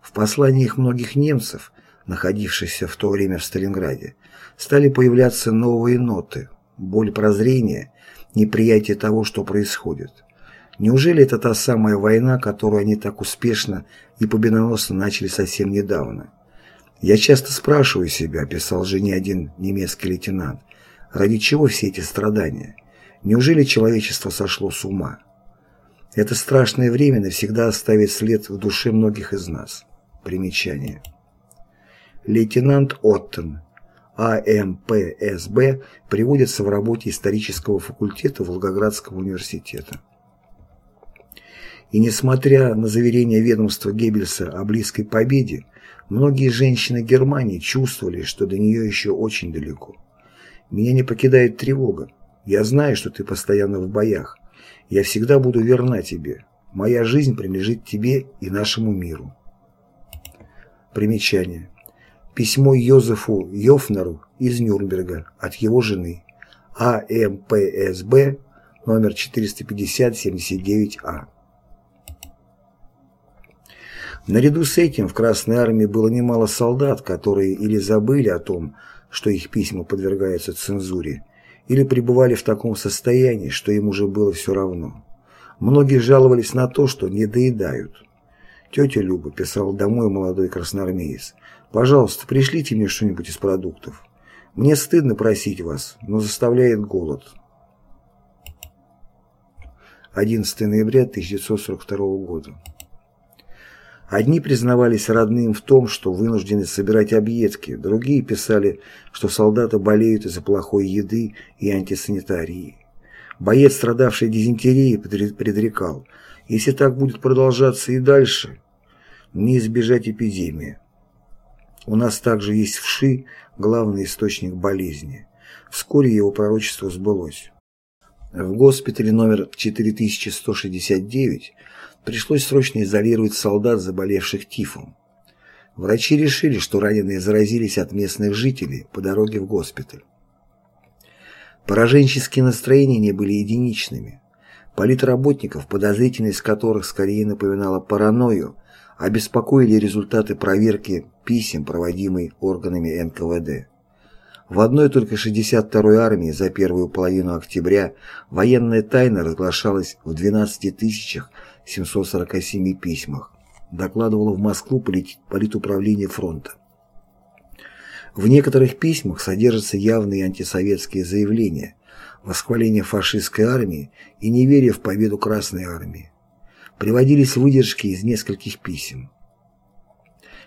В посланиях многих немцев, находившихся в то время в Сталинграде, стали появляться новые ноты, боль прозрения, неприятие того, что происходит. Неужели это та самая война, которую они так успешно и победоносно начали совсем недавно? «Я часто спрашиваю себя», — писал жене один немецкий лейтенант, «ради чего все эти страдания? Неужели человечество сошло с ума?» Это страшное время навсегда оставит след в душе многих из нас. Примечание. Лейтенант Оттон, АМПСБ, приводится в работе исторического факультета Волгоградского университета. И несмотря на заверения ведомства Геббельса о близкой победе, Многие женщины Германии чувствовали, что до нее еще очень далеко. Меня не покидает тревога. Я знаю, что ты постоянно в боях. Я всегда буду верна тебе. Моя жизнь принадлежит тебе и нашему миру. Примечание. Письмо Йозефу Йофнеру из Нюрнберга от его жены. АМПСБ номер 450-79А. Наряду с этим в Красной Армии было немало солдат, которые или забыли о том, что их письма подвергаются цензуре, или пребывали в таком состоянии, что им уже было все равно. Многие жаловались на то, что не доедают. «Тетя Люба», — писал домой молодой красноармеец, — «пожалуйста, пришлите мне что-нибудь из продуктов. Мне стыдно просить вас, но заставляет голод». 11 ноября 1942 года. Одни признавались родным в том, что вынуждены собирать объедки, другие писали, что солдаты болеют из-за плохой еды и антисанитарии. Боец, страдавший дизентерией, предрекал, если так будет продолжаться и дальше, не избежать эпидемии. У нас также есть вши, главный источник болезни. Вскоре его пророчество сбылось. В госпитале номер 4169 пришлось срочно изолировать солдат, заболевших тифом. Врачи решили, что раненые заразились от местных жителей по дороге в госпиталь. Пораженческие настроения не были единичными. Политработников, подозрительность которых скорее напоминала паранойю, обеспокоили результаты проверки писем, проводимой органами НКВД. В одной только 62-й армии за первую половину октября военная тайна разглашалась в 12 тысячах 747 письмах, докладывало в Москву полит, политуправление фронта. В некоторых письмах содержатся явные антисоветские заявления, восхваление фашистской армии и неверие в победу Красной армии. Приводились выдержки из нескольких писем.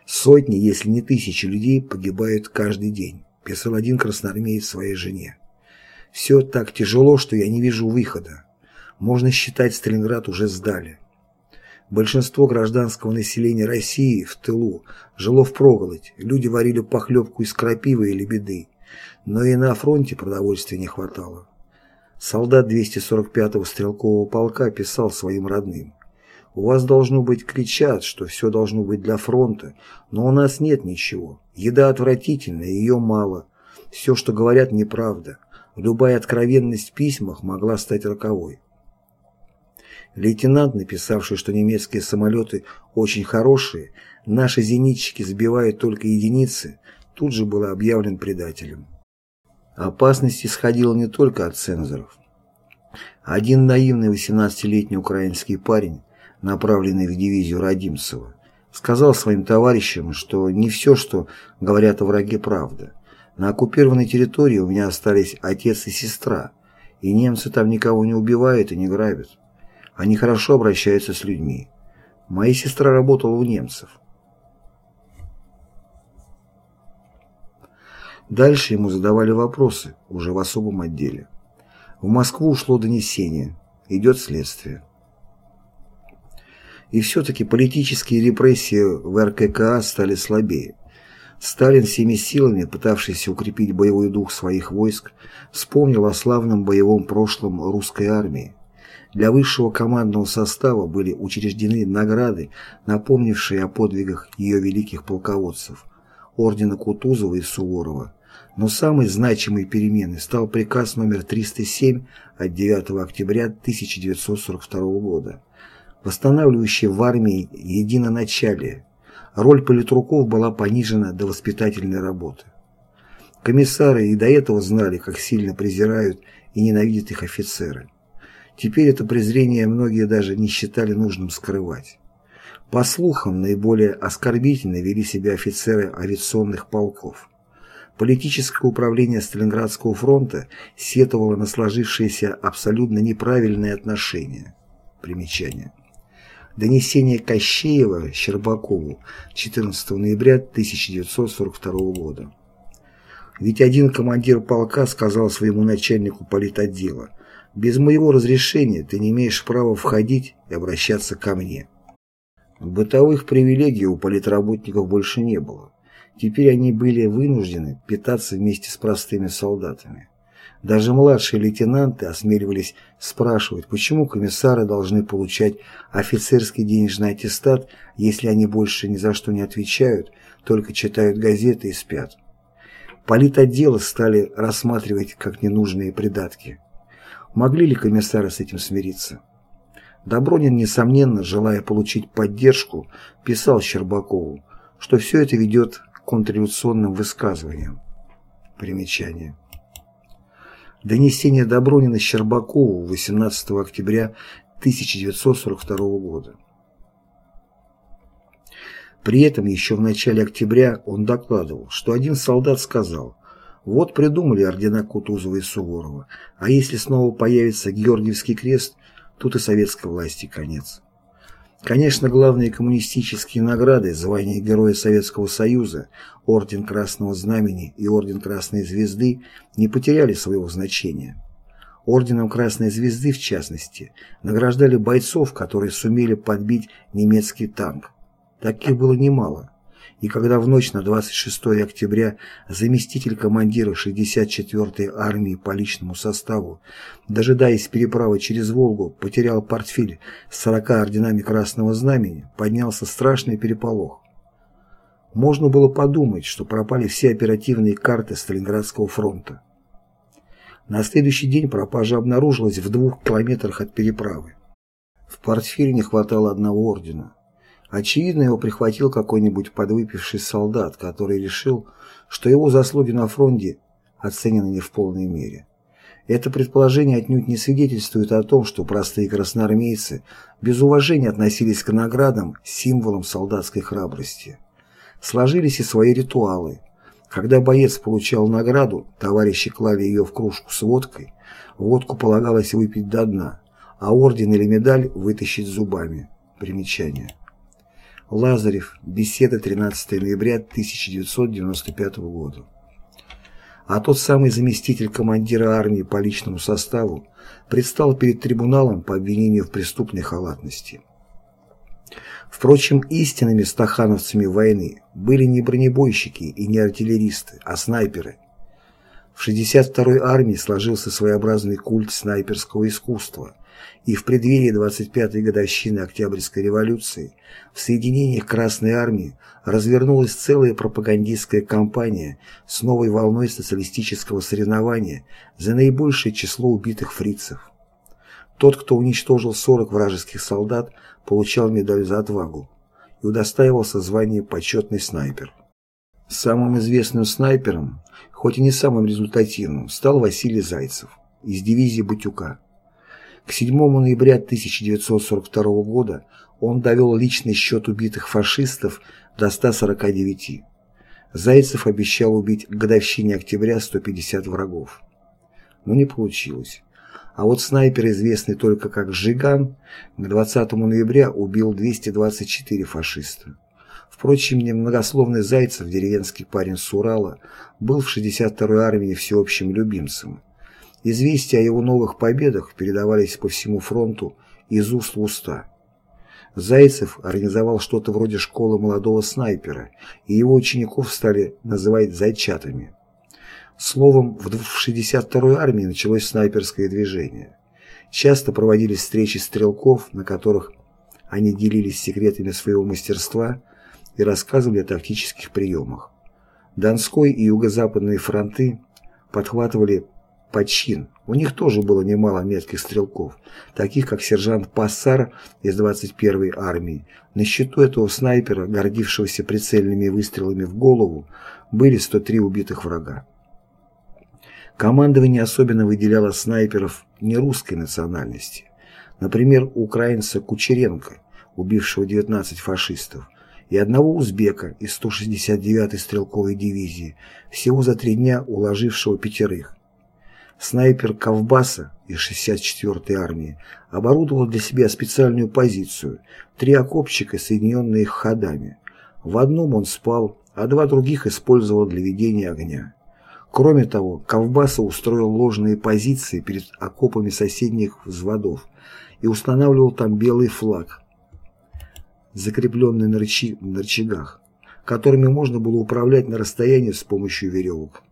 Сотни, если не тысячи людей погибают каждый день, писал один красноармеец своей жене. Все так тяжело, что я не вижу выхода. Можно считать, Сталинград уже сдали. Большинство гражданского населения России в тылу жило впроголодь, люди варили похлебку из крапивы или беды, но и на фронте продовольствия не хватало. Солдат 245-го стрелкового полка писал своим родным. «У вас должно быть кричат, что все должно быть для фронта, но у нас нет ничего. Еда отвратительная, ее мало. Все, что говорят, неправда. Любая откровенность в письмах могла стать роковой. Лейтенант, написавший, что немецкие самолеты очень хорошие, наши зенитчики сбивают только единицы, тут же был объявлен предателем. Опасность исходила не только от цензоров. Один наивный 18-летний украинский парень, направленный в дивизию Родимцева, сказал своим товарищам, что не все, что говорят о враге, правда. На оккупированной территории у меня остались отец и сестра, и немцы там никого не убивают и не грабят. Они хорошо обращаются с людьми. Моя сестра работала у немцев. Дальше ему задавали вопросы, уже в особом отделе. В Москву ушло донесение. Идет следствие. И все-таки политические репрессии в РККА стали слабее. Сталин всеми силами, пытавшийся укрепить боевой дух своих войск, вспомнил о славном боевом прошлом русской армии. Для высшего командного состава были учреждены награды, напомнившие о подвигах ее великих полководцев, ордена Кутузова и Суворова. Но самой значимой переменой стал приказ номер 307 от 9 октября 1942 года, восстанавливающий в армии единоначалие. Роль политруков была понижена до воспитательной работы. Комиссары и до этого знали, как сильно презирают и ненавидят их офицеры. Теперь это презрение многие даже не считали нужным скрывать. По слухам, наиболее оскорбительно вели себя офицеры авиационных полков. Политическое управление Сталинградского фронта сетовало на сложившееся абсолютно неправильное отношение. Примечание. Донесение Кощеева Щербакову 14 ноября 1942 года. Ведь один командир полка сказал своему начальнику политотдела «Без моего разрешения ты не имеешь права входить и обращаться ко мне». Бытовых привилегий у политработников больше не было. Теперь они были вынуждены питаться вместе с простыми солдатами. Даже младшие лейтенанты осмеливались спрашивать, почему комиссары должны получать офицерский денежный аттестат, если они больше ни за что не отвечают, только читают газеты и спят. Политотделы стали рассматривать как ненужные придатки. Могли ли комиссары с этим смириться? Добронин, несомненно, желая получить поддержку, писал Щербакову, что все это ведет к контрреволюционным высказываниям. Примечание. Донесение Добронина Щербакову 18 октября 1942 года. При этом еще в начале октября он докладывал, что один солдат сказал «Вот придумали ордена Кутузова и Суворова, а если снова появится Георгиевский крест, тут и советской власти конец». Конечно, главные коммунистические награды, звание Героя Советского Союза, Орден Красного Знамени и Орден Красной Звезды не потеряли своего значения. Орденом Красной Звезды, в частности, награждали бойцов, которые сумели подбить немецкий танк. Таких было немало и когда в ночь на 26 октября заместитель командира 64-й армии по личному составу, дожидаясь переправы через Волгу, потерял портфель с 40 орденами Красного Знамени, поднялся страшный переполох. Можно было подумать, что пропали все оперативные карты Сталинградского фронта. На следующий день пропажа обнаружилась в двух километрах от переправы. В портфеле не хватало одного ордена. Очевидно, его прихватил какой-нибудь подвыпивший солдат, который решил, что его заслуги на фронте оценены не в полной мере. Это предположение отнюдь не свидетельствует о том, что простые красноармейцы без уважения относились к наградам, символам солдатской храбрости. Сложились и свои ритуалы. Когда боец получал награду, товарищи клали ее в кружку с водкой, водку полагалось выпить до дна, а орден или медаль вытащить зубами. Примечание. Лазарев. Беседа 13 ноября 1995 года. А тот самый заместитель командира армии по личному составу предстал перед трибуналом по обвинению в преступной халатности. Впрочем, истинными стахановцами войны были не бронебойщики и не артиллеристы, а снайперы. В 62-й армии сложился своеобразный культ снайперского искусства – и в преддверии 25-й годовщины Октябрьской революции в соединениях Красной Армии развернулась целая пропагандистская кампания с новой волной социалистического соревнования за наибольшее число убитых фрицев. Тот, кто уничтожил 40 вражеских солдат, получал медаль за отвагу и удостаивался звания почетный снайпер. Самым известным снайпером, хоть и не самым результативным, стал Василий Зайцев из дивизии Бутюка. К 7 ноября 1942 года он довел личный счет убитых фашистов до 149. Зайцев обещал убить к годовщине октября 150 врагов. Но не получилось. А вот снайпер, известный только как Жиган, к 20 ноября убил 224 фашиста. Впрочем, немногословный Зайцев, деревенский парень с Урала, был в 62-й армии всеобщим любимцем. Известия о его новых победах передавались по всему фронту из уст в уста. Зайцев организовал что-то вроде школы молодого снайпера, и его учеников стали называть «зайчатами». Словом, в 62-й армии началось снайперское движение. Часто проводились встречи стрелков, на которых они делились секретами своего мастерства и рассказывали о тактических приемах. Донской и Юго-Западные фронты подхватывали почин. У них тоже было немало метких стрелков, таких как сержант Пассар из 21-й армии. На счету этого снайпера, гордившегося прицельными выстрелами в голову, были 103 убитых врага. Командование особенно выделяло снайперов не русской национальности. Например, украинца Кучеренко, убившего 19 фашистов, и одного узбека из 169-й стрелковой дивизии, всего за три дня уложившего пятерых. Снайпер Ковбаса из 64-й армии оборудовал для себя специальную позицию, три окопчика, соединенные ходами. В одном он спал, а два других использовал для ведения огня. Кроме того, Ковбаса устроил ложные позиции перед окопами соседних взводов и устанавливал там белый флаг, закрепленный на, рычи, на рычагах, которыми можно было управлять на расстоянии с помощью веревок.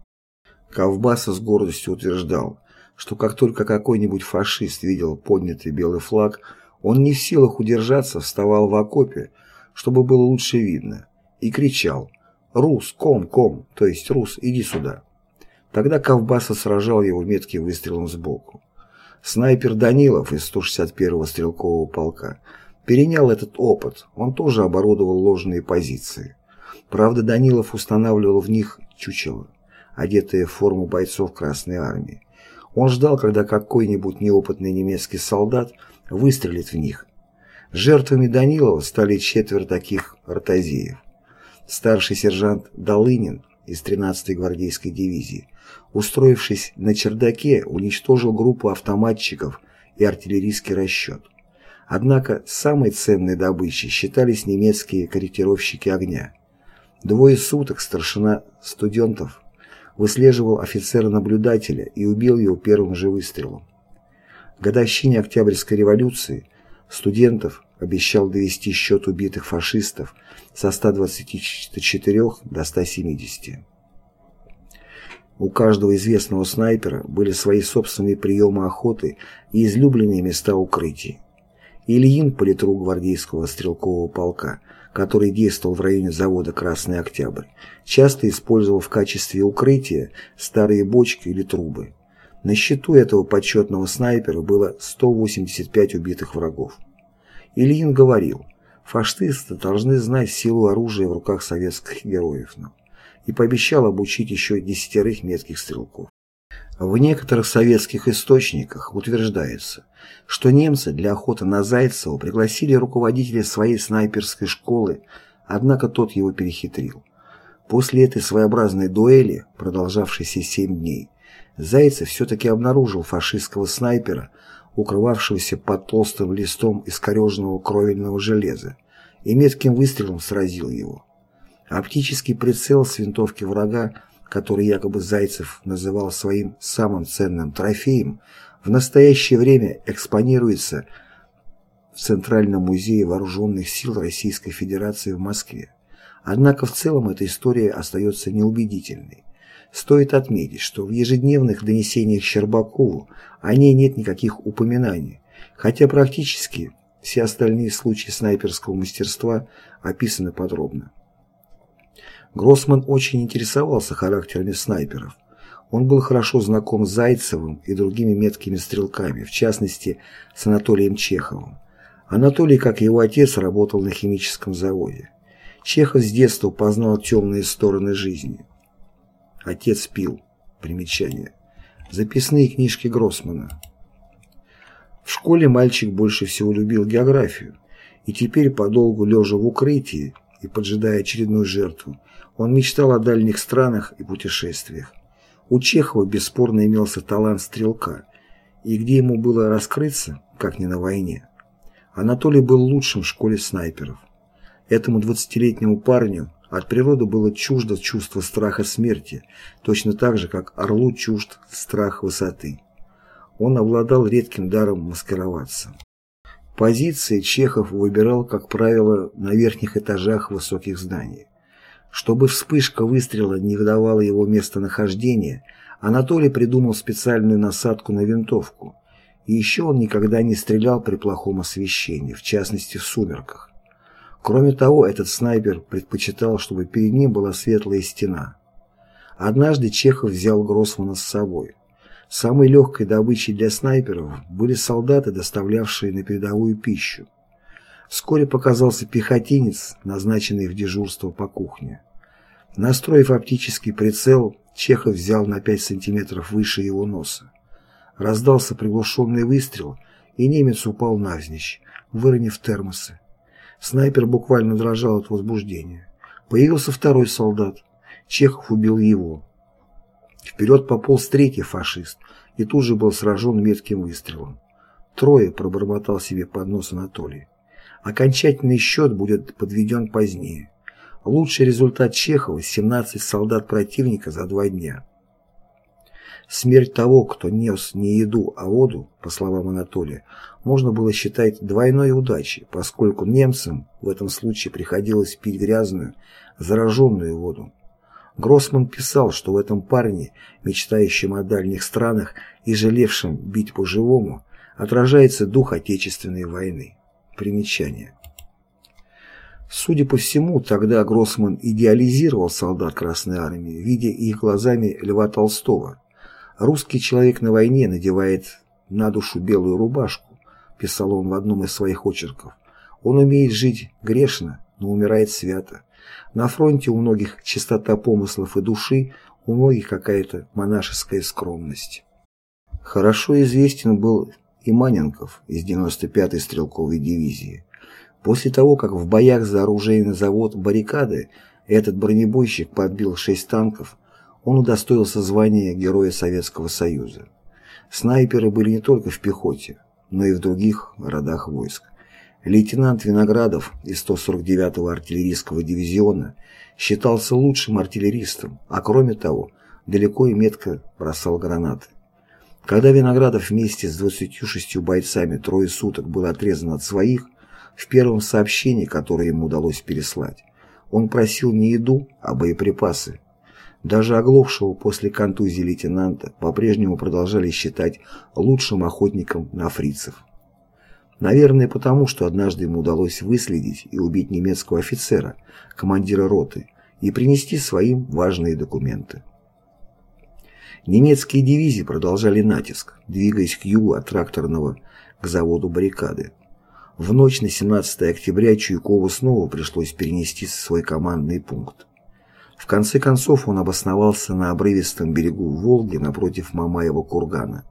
Ковбаса с гордостью утверждал, что как только какой-нибудь фашист видел поднятый белый флаг, он не в силах удержаться, вставал в окопе, чтобы было лучше видно, и кричал «Рус, ком, ком, то есть Рус, иди сюда». Тогда Ковбаса сражал его метким выстрелом сбоку. Снайпер Данилов из 161-го стрелкового полка перенял этот опыт, он тоже оборудовал ложные позиции. Правда, Данилов устанавливал в них чучело, одетые в форму бойцов Красной Армии. Он ждал, когда какой-нибудь неопытный немецкий солдат выстрелит в них. Жертвами Данилова стали четверо таких ротозеев. Старший сержант Долынин из 13-й гвардейской дивизии, устроившись на чердаке, уничтожил группу автоматчиков и артиллерийский расчет. Однако самой ценной добычей считались немецкие корректировщики огня. Двое суток старшина студентов выслеживал офицера-наблюдателя и убил его первым же выстрелом. К годовщине Октябрьской революции студентов обещал довести счет убитых фашистов со 124 до 170. У каждого известного снайпера были свои собственные приемы охоты и излюбленные места укрытий. Ильин, политрук гвардейского стрелкового полка, который действовал в районе завода «Красный Октябрь», часто использовал в качестве укрытия старые бочки или трубы. На счету этого почетного снайпера было 185 убитых врагов. Ильин говорил, фашисты должны знать силу оружия в руках советских героев и пообещал обучить еще десятерых метких стрелков. В некоторых советских источниках утверждается, что немцы для охоты на Зайцева пригласили руководителя своей снайперской школы, однако тот его перехитрил. После этой своеобразной дуэли, продолжавшейся семь дней, Зайцев все-таки обнаружил фашистского снайпера, укрывавшегося под толстым листом искореженного кровельного железа, и метким выстрелом сразил его. Оптический прицел с винтовки врага, который якобы Зайцев называл своим самым ценным трофеем, в настоящее время экспонируется в Центральном музее вооруженных сил Российской Федерации в Москве. Однако в целом эта история остается неубедительной. Стоит отметить, что в ежедневных донесениях Щербакову о ней нет никаких упоминаний, хотя практически все остальные случаи снайперского мастерства описаны подробно. Гроссман очень интересовался характерами снайперов. Он был хорошо знаком с Зайцевым и другими меткими стрелками, в частности, с Анатолием Чеховым. Анатолий, как его отец, работал на химическом заводе. Чехов с детства познал темные стороны жизни. Отец пил. Примечание. Записные книжки Гроссмана. В школе мальчик больше всего любил географию, и теперь, подолгу лежа в укрытии и поджидая очередную жертву, он мечтал о дальних странах и путешествиях. У Чехова бесспорно имелся талант стрелка, и где ему было раскрыться, как не на войне. Анатолий был лучшим в школе снайперов. Этому двадцатилетнему парню от природы было чуждо чувство страха смерти, точно так же, как орлу чужд страх высоты. Он обладал редким даром маскироваться. Позиции Чехов выбирал, как правило, на верхних этажах высоких зданий. Чтобы вспышка выстрела не выдавала его местонахождение, Анатолий придумал специальную насадку на винтовку. И еще он никогда не стрелял при плохом освещении, в частности в сумерках. Кроме того, этот снайпер предпочитал, чтобы перед ним была светлая стена. Однажды Чехов взял Гроссмана с собой. Самой легкой добычей для снайперов были солдаты, доставлявшие на передовую пищу. Вскоре показался пехотинец, назначенный в дежурство по кухне. Настроив оптический прицел, Чехов взял на 5 сантиметров выше его носа. Раздался приглушенный выстрел, и немец упал навзничь, выронив термосы. Снайпер буквально дрожал от возбуждения. Появился второй солдат. Чехов убил его. Вперед пополз третий фашист и тут же был сражен метким выстрелом. Трое пробормотал себе под нос Анатолий. Окончательный счет будет подведен позднее. Лучший результат Чехова – 17 солдат противника за два дня. Смерть того, кто нес не еду, а воду, по словам Анатолия, можно было считать двойной удачей, поскольку немцам в этом случае приходилось пить грязную, зараженную воду. Гроссман писал, что в этом парне, мечтающем о дальних странах и жалевшем бить по-живому, отражается дух Отечественной войны. Примечание. Судя по всему, тогда Гроссман идеализировал солдат Красной Армии, видя их глазами Льва Толстого. «Русский человек на войне надевает на душу белую рубашку», писал он в одном из своих очерков. «Он умеет жить грешно, но умирает свято. На фронте у многих чистота помыслов и души, у многих какая-то монашеская скромность». Хорошо известен был Иманенков из 95-й стрелковой дивизии. После того, как в боях за оружейный завод «Баррикады» этот бронебойщик подбил шесть танков, он удостоился звания Героя Советского Союза. Снайперы были не только в пехоте, но и в других родах войск. Лейтенант Виноградов из 149-го артиллерийского дивизиона считался лучшим артиллеристом, а кроме того, далеко и метко бросал гранаты. Когда Виноградов вместе с 26 бойцами трое суток был отрезан от своих, в первом сообщении, которое ему удалось переслать, он просил не еду, а боеприпасы. Даже оглохшего после контузии лейтенанта по-прежнему продолжали считать лучшим охотником на фрицев. Наверное, потому что однажды ему удалось выследить и убить немецкого офицера, командира роты, и принести своим важные документы. Немецкие дивизии продолжали натиск, двигаясь к югу от тракторного к заводу баррикады. В ночь на 17 октября Чуйкову снова пришлось перенести свой командный пункт. В конце концов он обосновался на обрывистом берегу Волги напротив Мамаева кургана.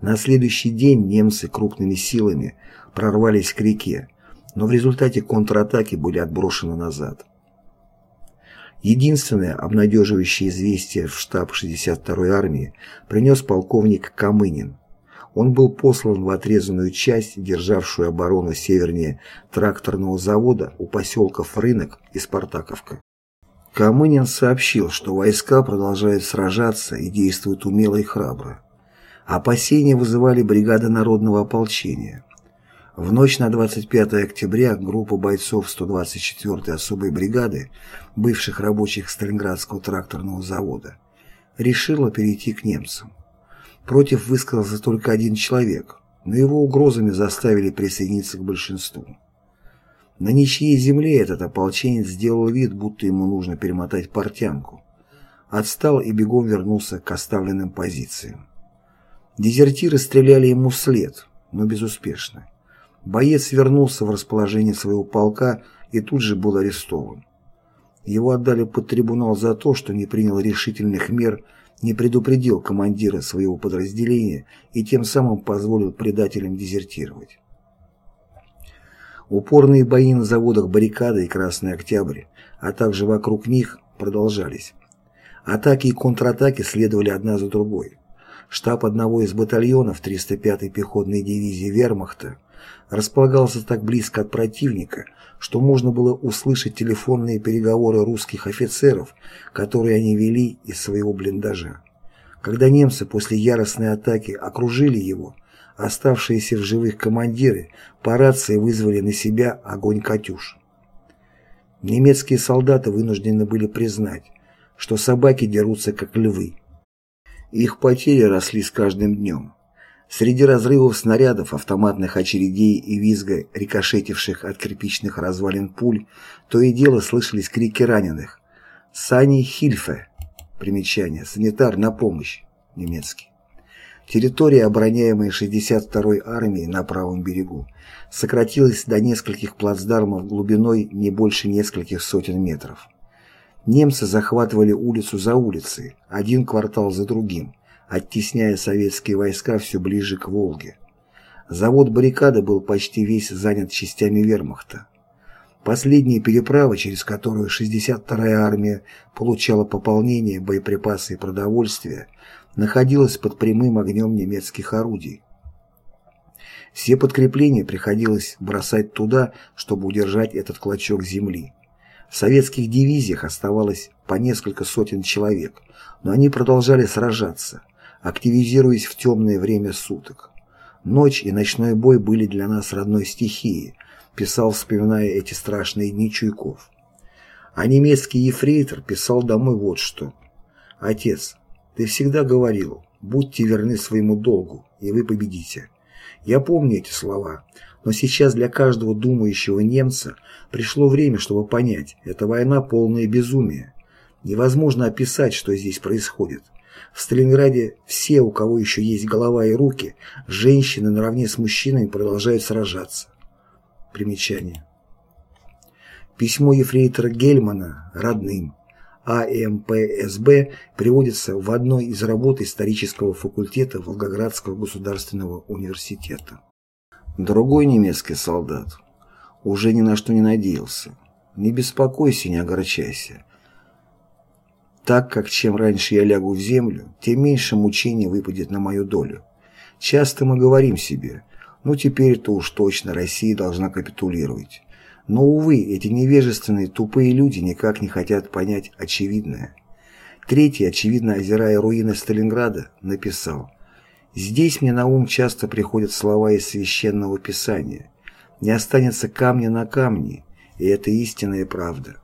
На следующий день немцы крупными силами прорвались к реке, но в результате контратаки были отброшены назад. Единственное обнадеживающее известие в штаб 62-й армии принес полковник Камынин. Он был послан в отрезанную часть, державшую оборону севернее тракторного завода у поселков Рынок и Спартаковка. Камынин сообщил, что войска продолжают сражаться и действуют умело и храбро. Опасения вызывали бригады народного ополчения. В ночь на 25 октября группа бойцов 124-й особой бригады, бывших рабочих Сталинградского тракторного завода, решила перейти к немцам. Против высказался только один человек, но его угрозами заставили присоединиться к большинству. На ничьей земле этот ополченец сделал вид, будто ему нужно перемотать портянку. Отстал и бегом вернулся к оставленным позициям. Дезертиры стреляли ему вслед, но безуспешно. Боец вернулся в расположение своего полка и тут же был арестован. Его отдали под трибунал за то, что не принял решительных мер, не предупредил командира своего подразделения и тем самым позволил предателям дезертировать. Упорные бои на заводах «Баррикада» и «Красный Октябрь», а также вокруг них, продолжались. Атаки и контратаки следовали одна за другой. Штаб одного из батальонов 305-й пехотной дивизии вермахта располагался так близко от противника, что можно было услышать телефонные переговоры русских офицеров, которые они вели из своего блиндажа. Когда немцы после яростной атаки окружили его, оставшиеся в живых командиры по рации вызвали на себя огонь «Катюш». Немецкие солдаты вынуждены были признать, что собаки дерутся как львы. Их потери росли с каждым днем. Среди разрывов снарядов, автоматных очередей и визга, рикошетивших от кирпичных развалин пуль, то и дело слышались крики раненых. «Сани Хильфе» примечание, санитар на помощь, немецкий. Территория, обороняемая 62-й армией на правом берегу, сократилась до нескольких плацдармов глубиной не больше нескольких сотен метров. Немцы захватывали улицу за улицей, один квартал за другим, оттесняя советские войска все ближе к Волге. Завод баррикады был почти весь занят частями вермахта. Последняя переправа, через которую 62-я армия получала пополнение, боеприпасы и продовольствие, находилась под прямым огнем немецких орудий. Все подкрепления приходилось бросать туда, чтобы удержать этот клочок земли. В советских дивизиях оставалось по несколько сотен человек, но они продолжали сражаться, активизируясь в темное время суток. Ночь и ночной бой были для нас родной стихией, писал, вспоминая эти страшные дни Чуйков. А немецкий ефрейтор писал домой вот что. «Отец, ты всегда говорил, будьте верны своему долгу, и вы победите». Я помню эти слова, но сейчас для каждого думающего немца пришло время, чтобы понять, эта война полное безумие. Невозможно описать, что здесь происходит. В Сталинграде все, у кого еще есть голова и руки, женщины наравне с мужчинами продолжают сражаться. Примечание. Письмо ефрейтора Гельмана родным АМПСБ приводится в одной из работ исторического факультета Волгоградского государственного университета. Другой немецкий солдат уже ни на что не надеялся. Не беспокойся, не огорчайся. Так как чем раньше я лягу в землю, тем меньше мучений выпадет на мою долю. Часто мы говорим себе, ну теперь-то уж точно Россия должна капитулировать. Но, увы, эти невежественные, тупые люди никак не хотят понять очевидное. Третий, очевидно озирая руины Сталинграда, написал «Здесь мне на ум часто приходят слова из Священного Писания. Не останется камня на камне, и это истинная правда.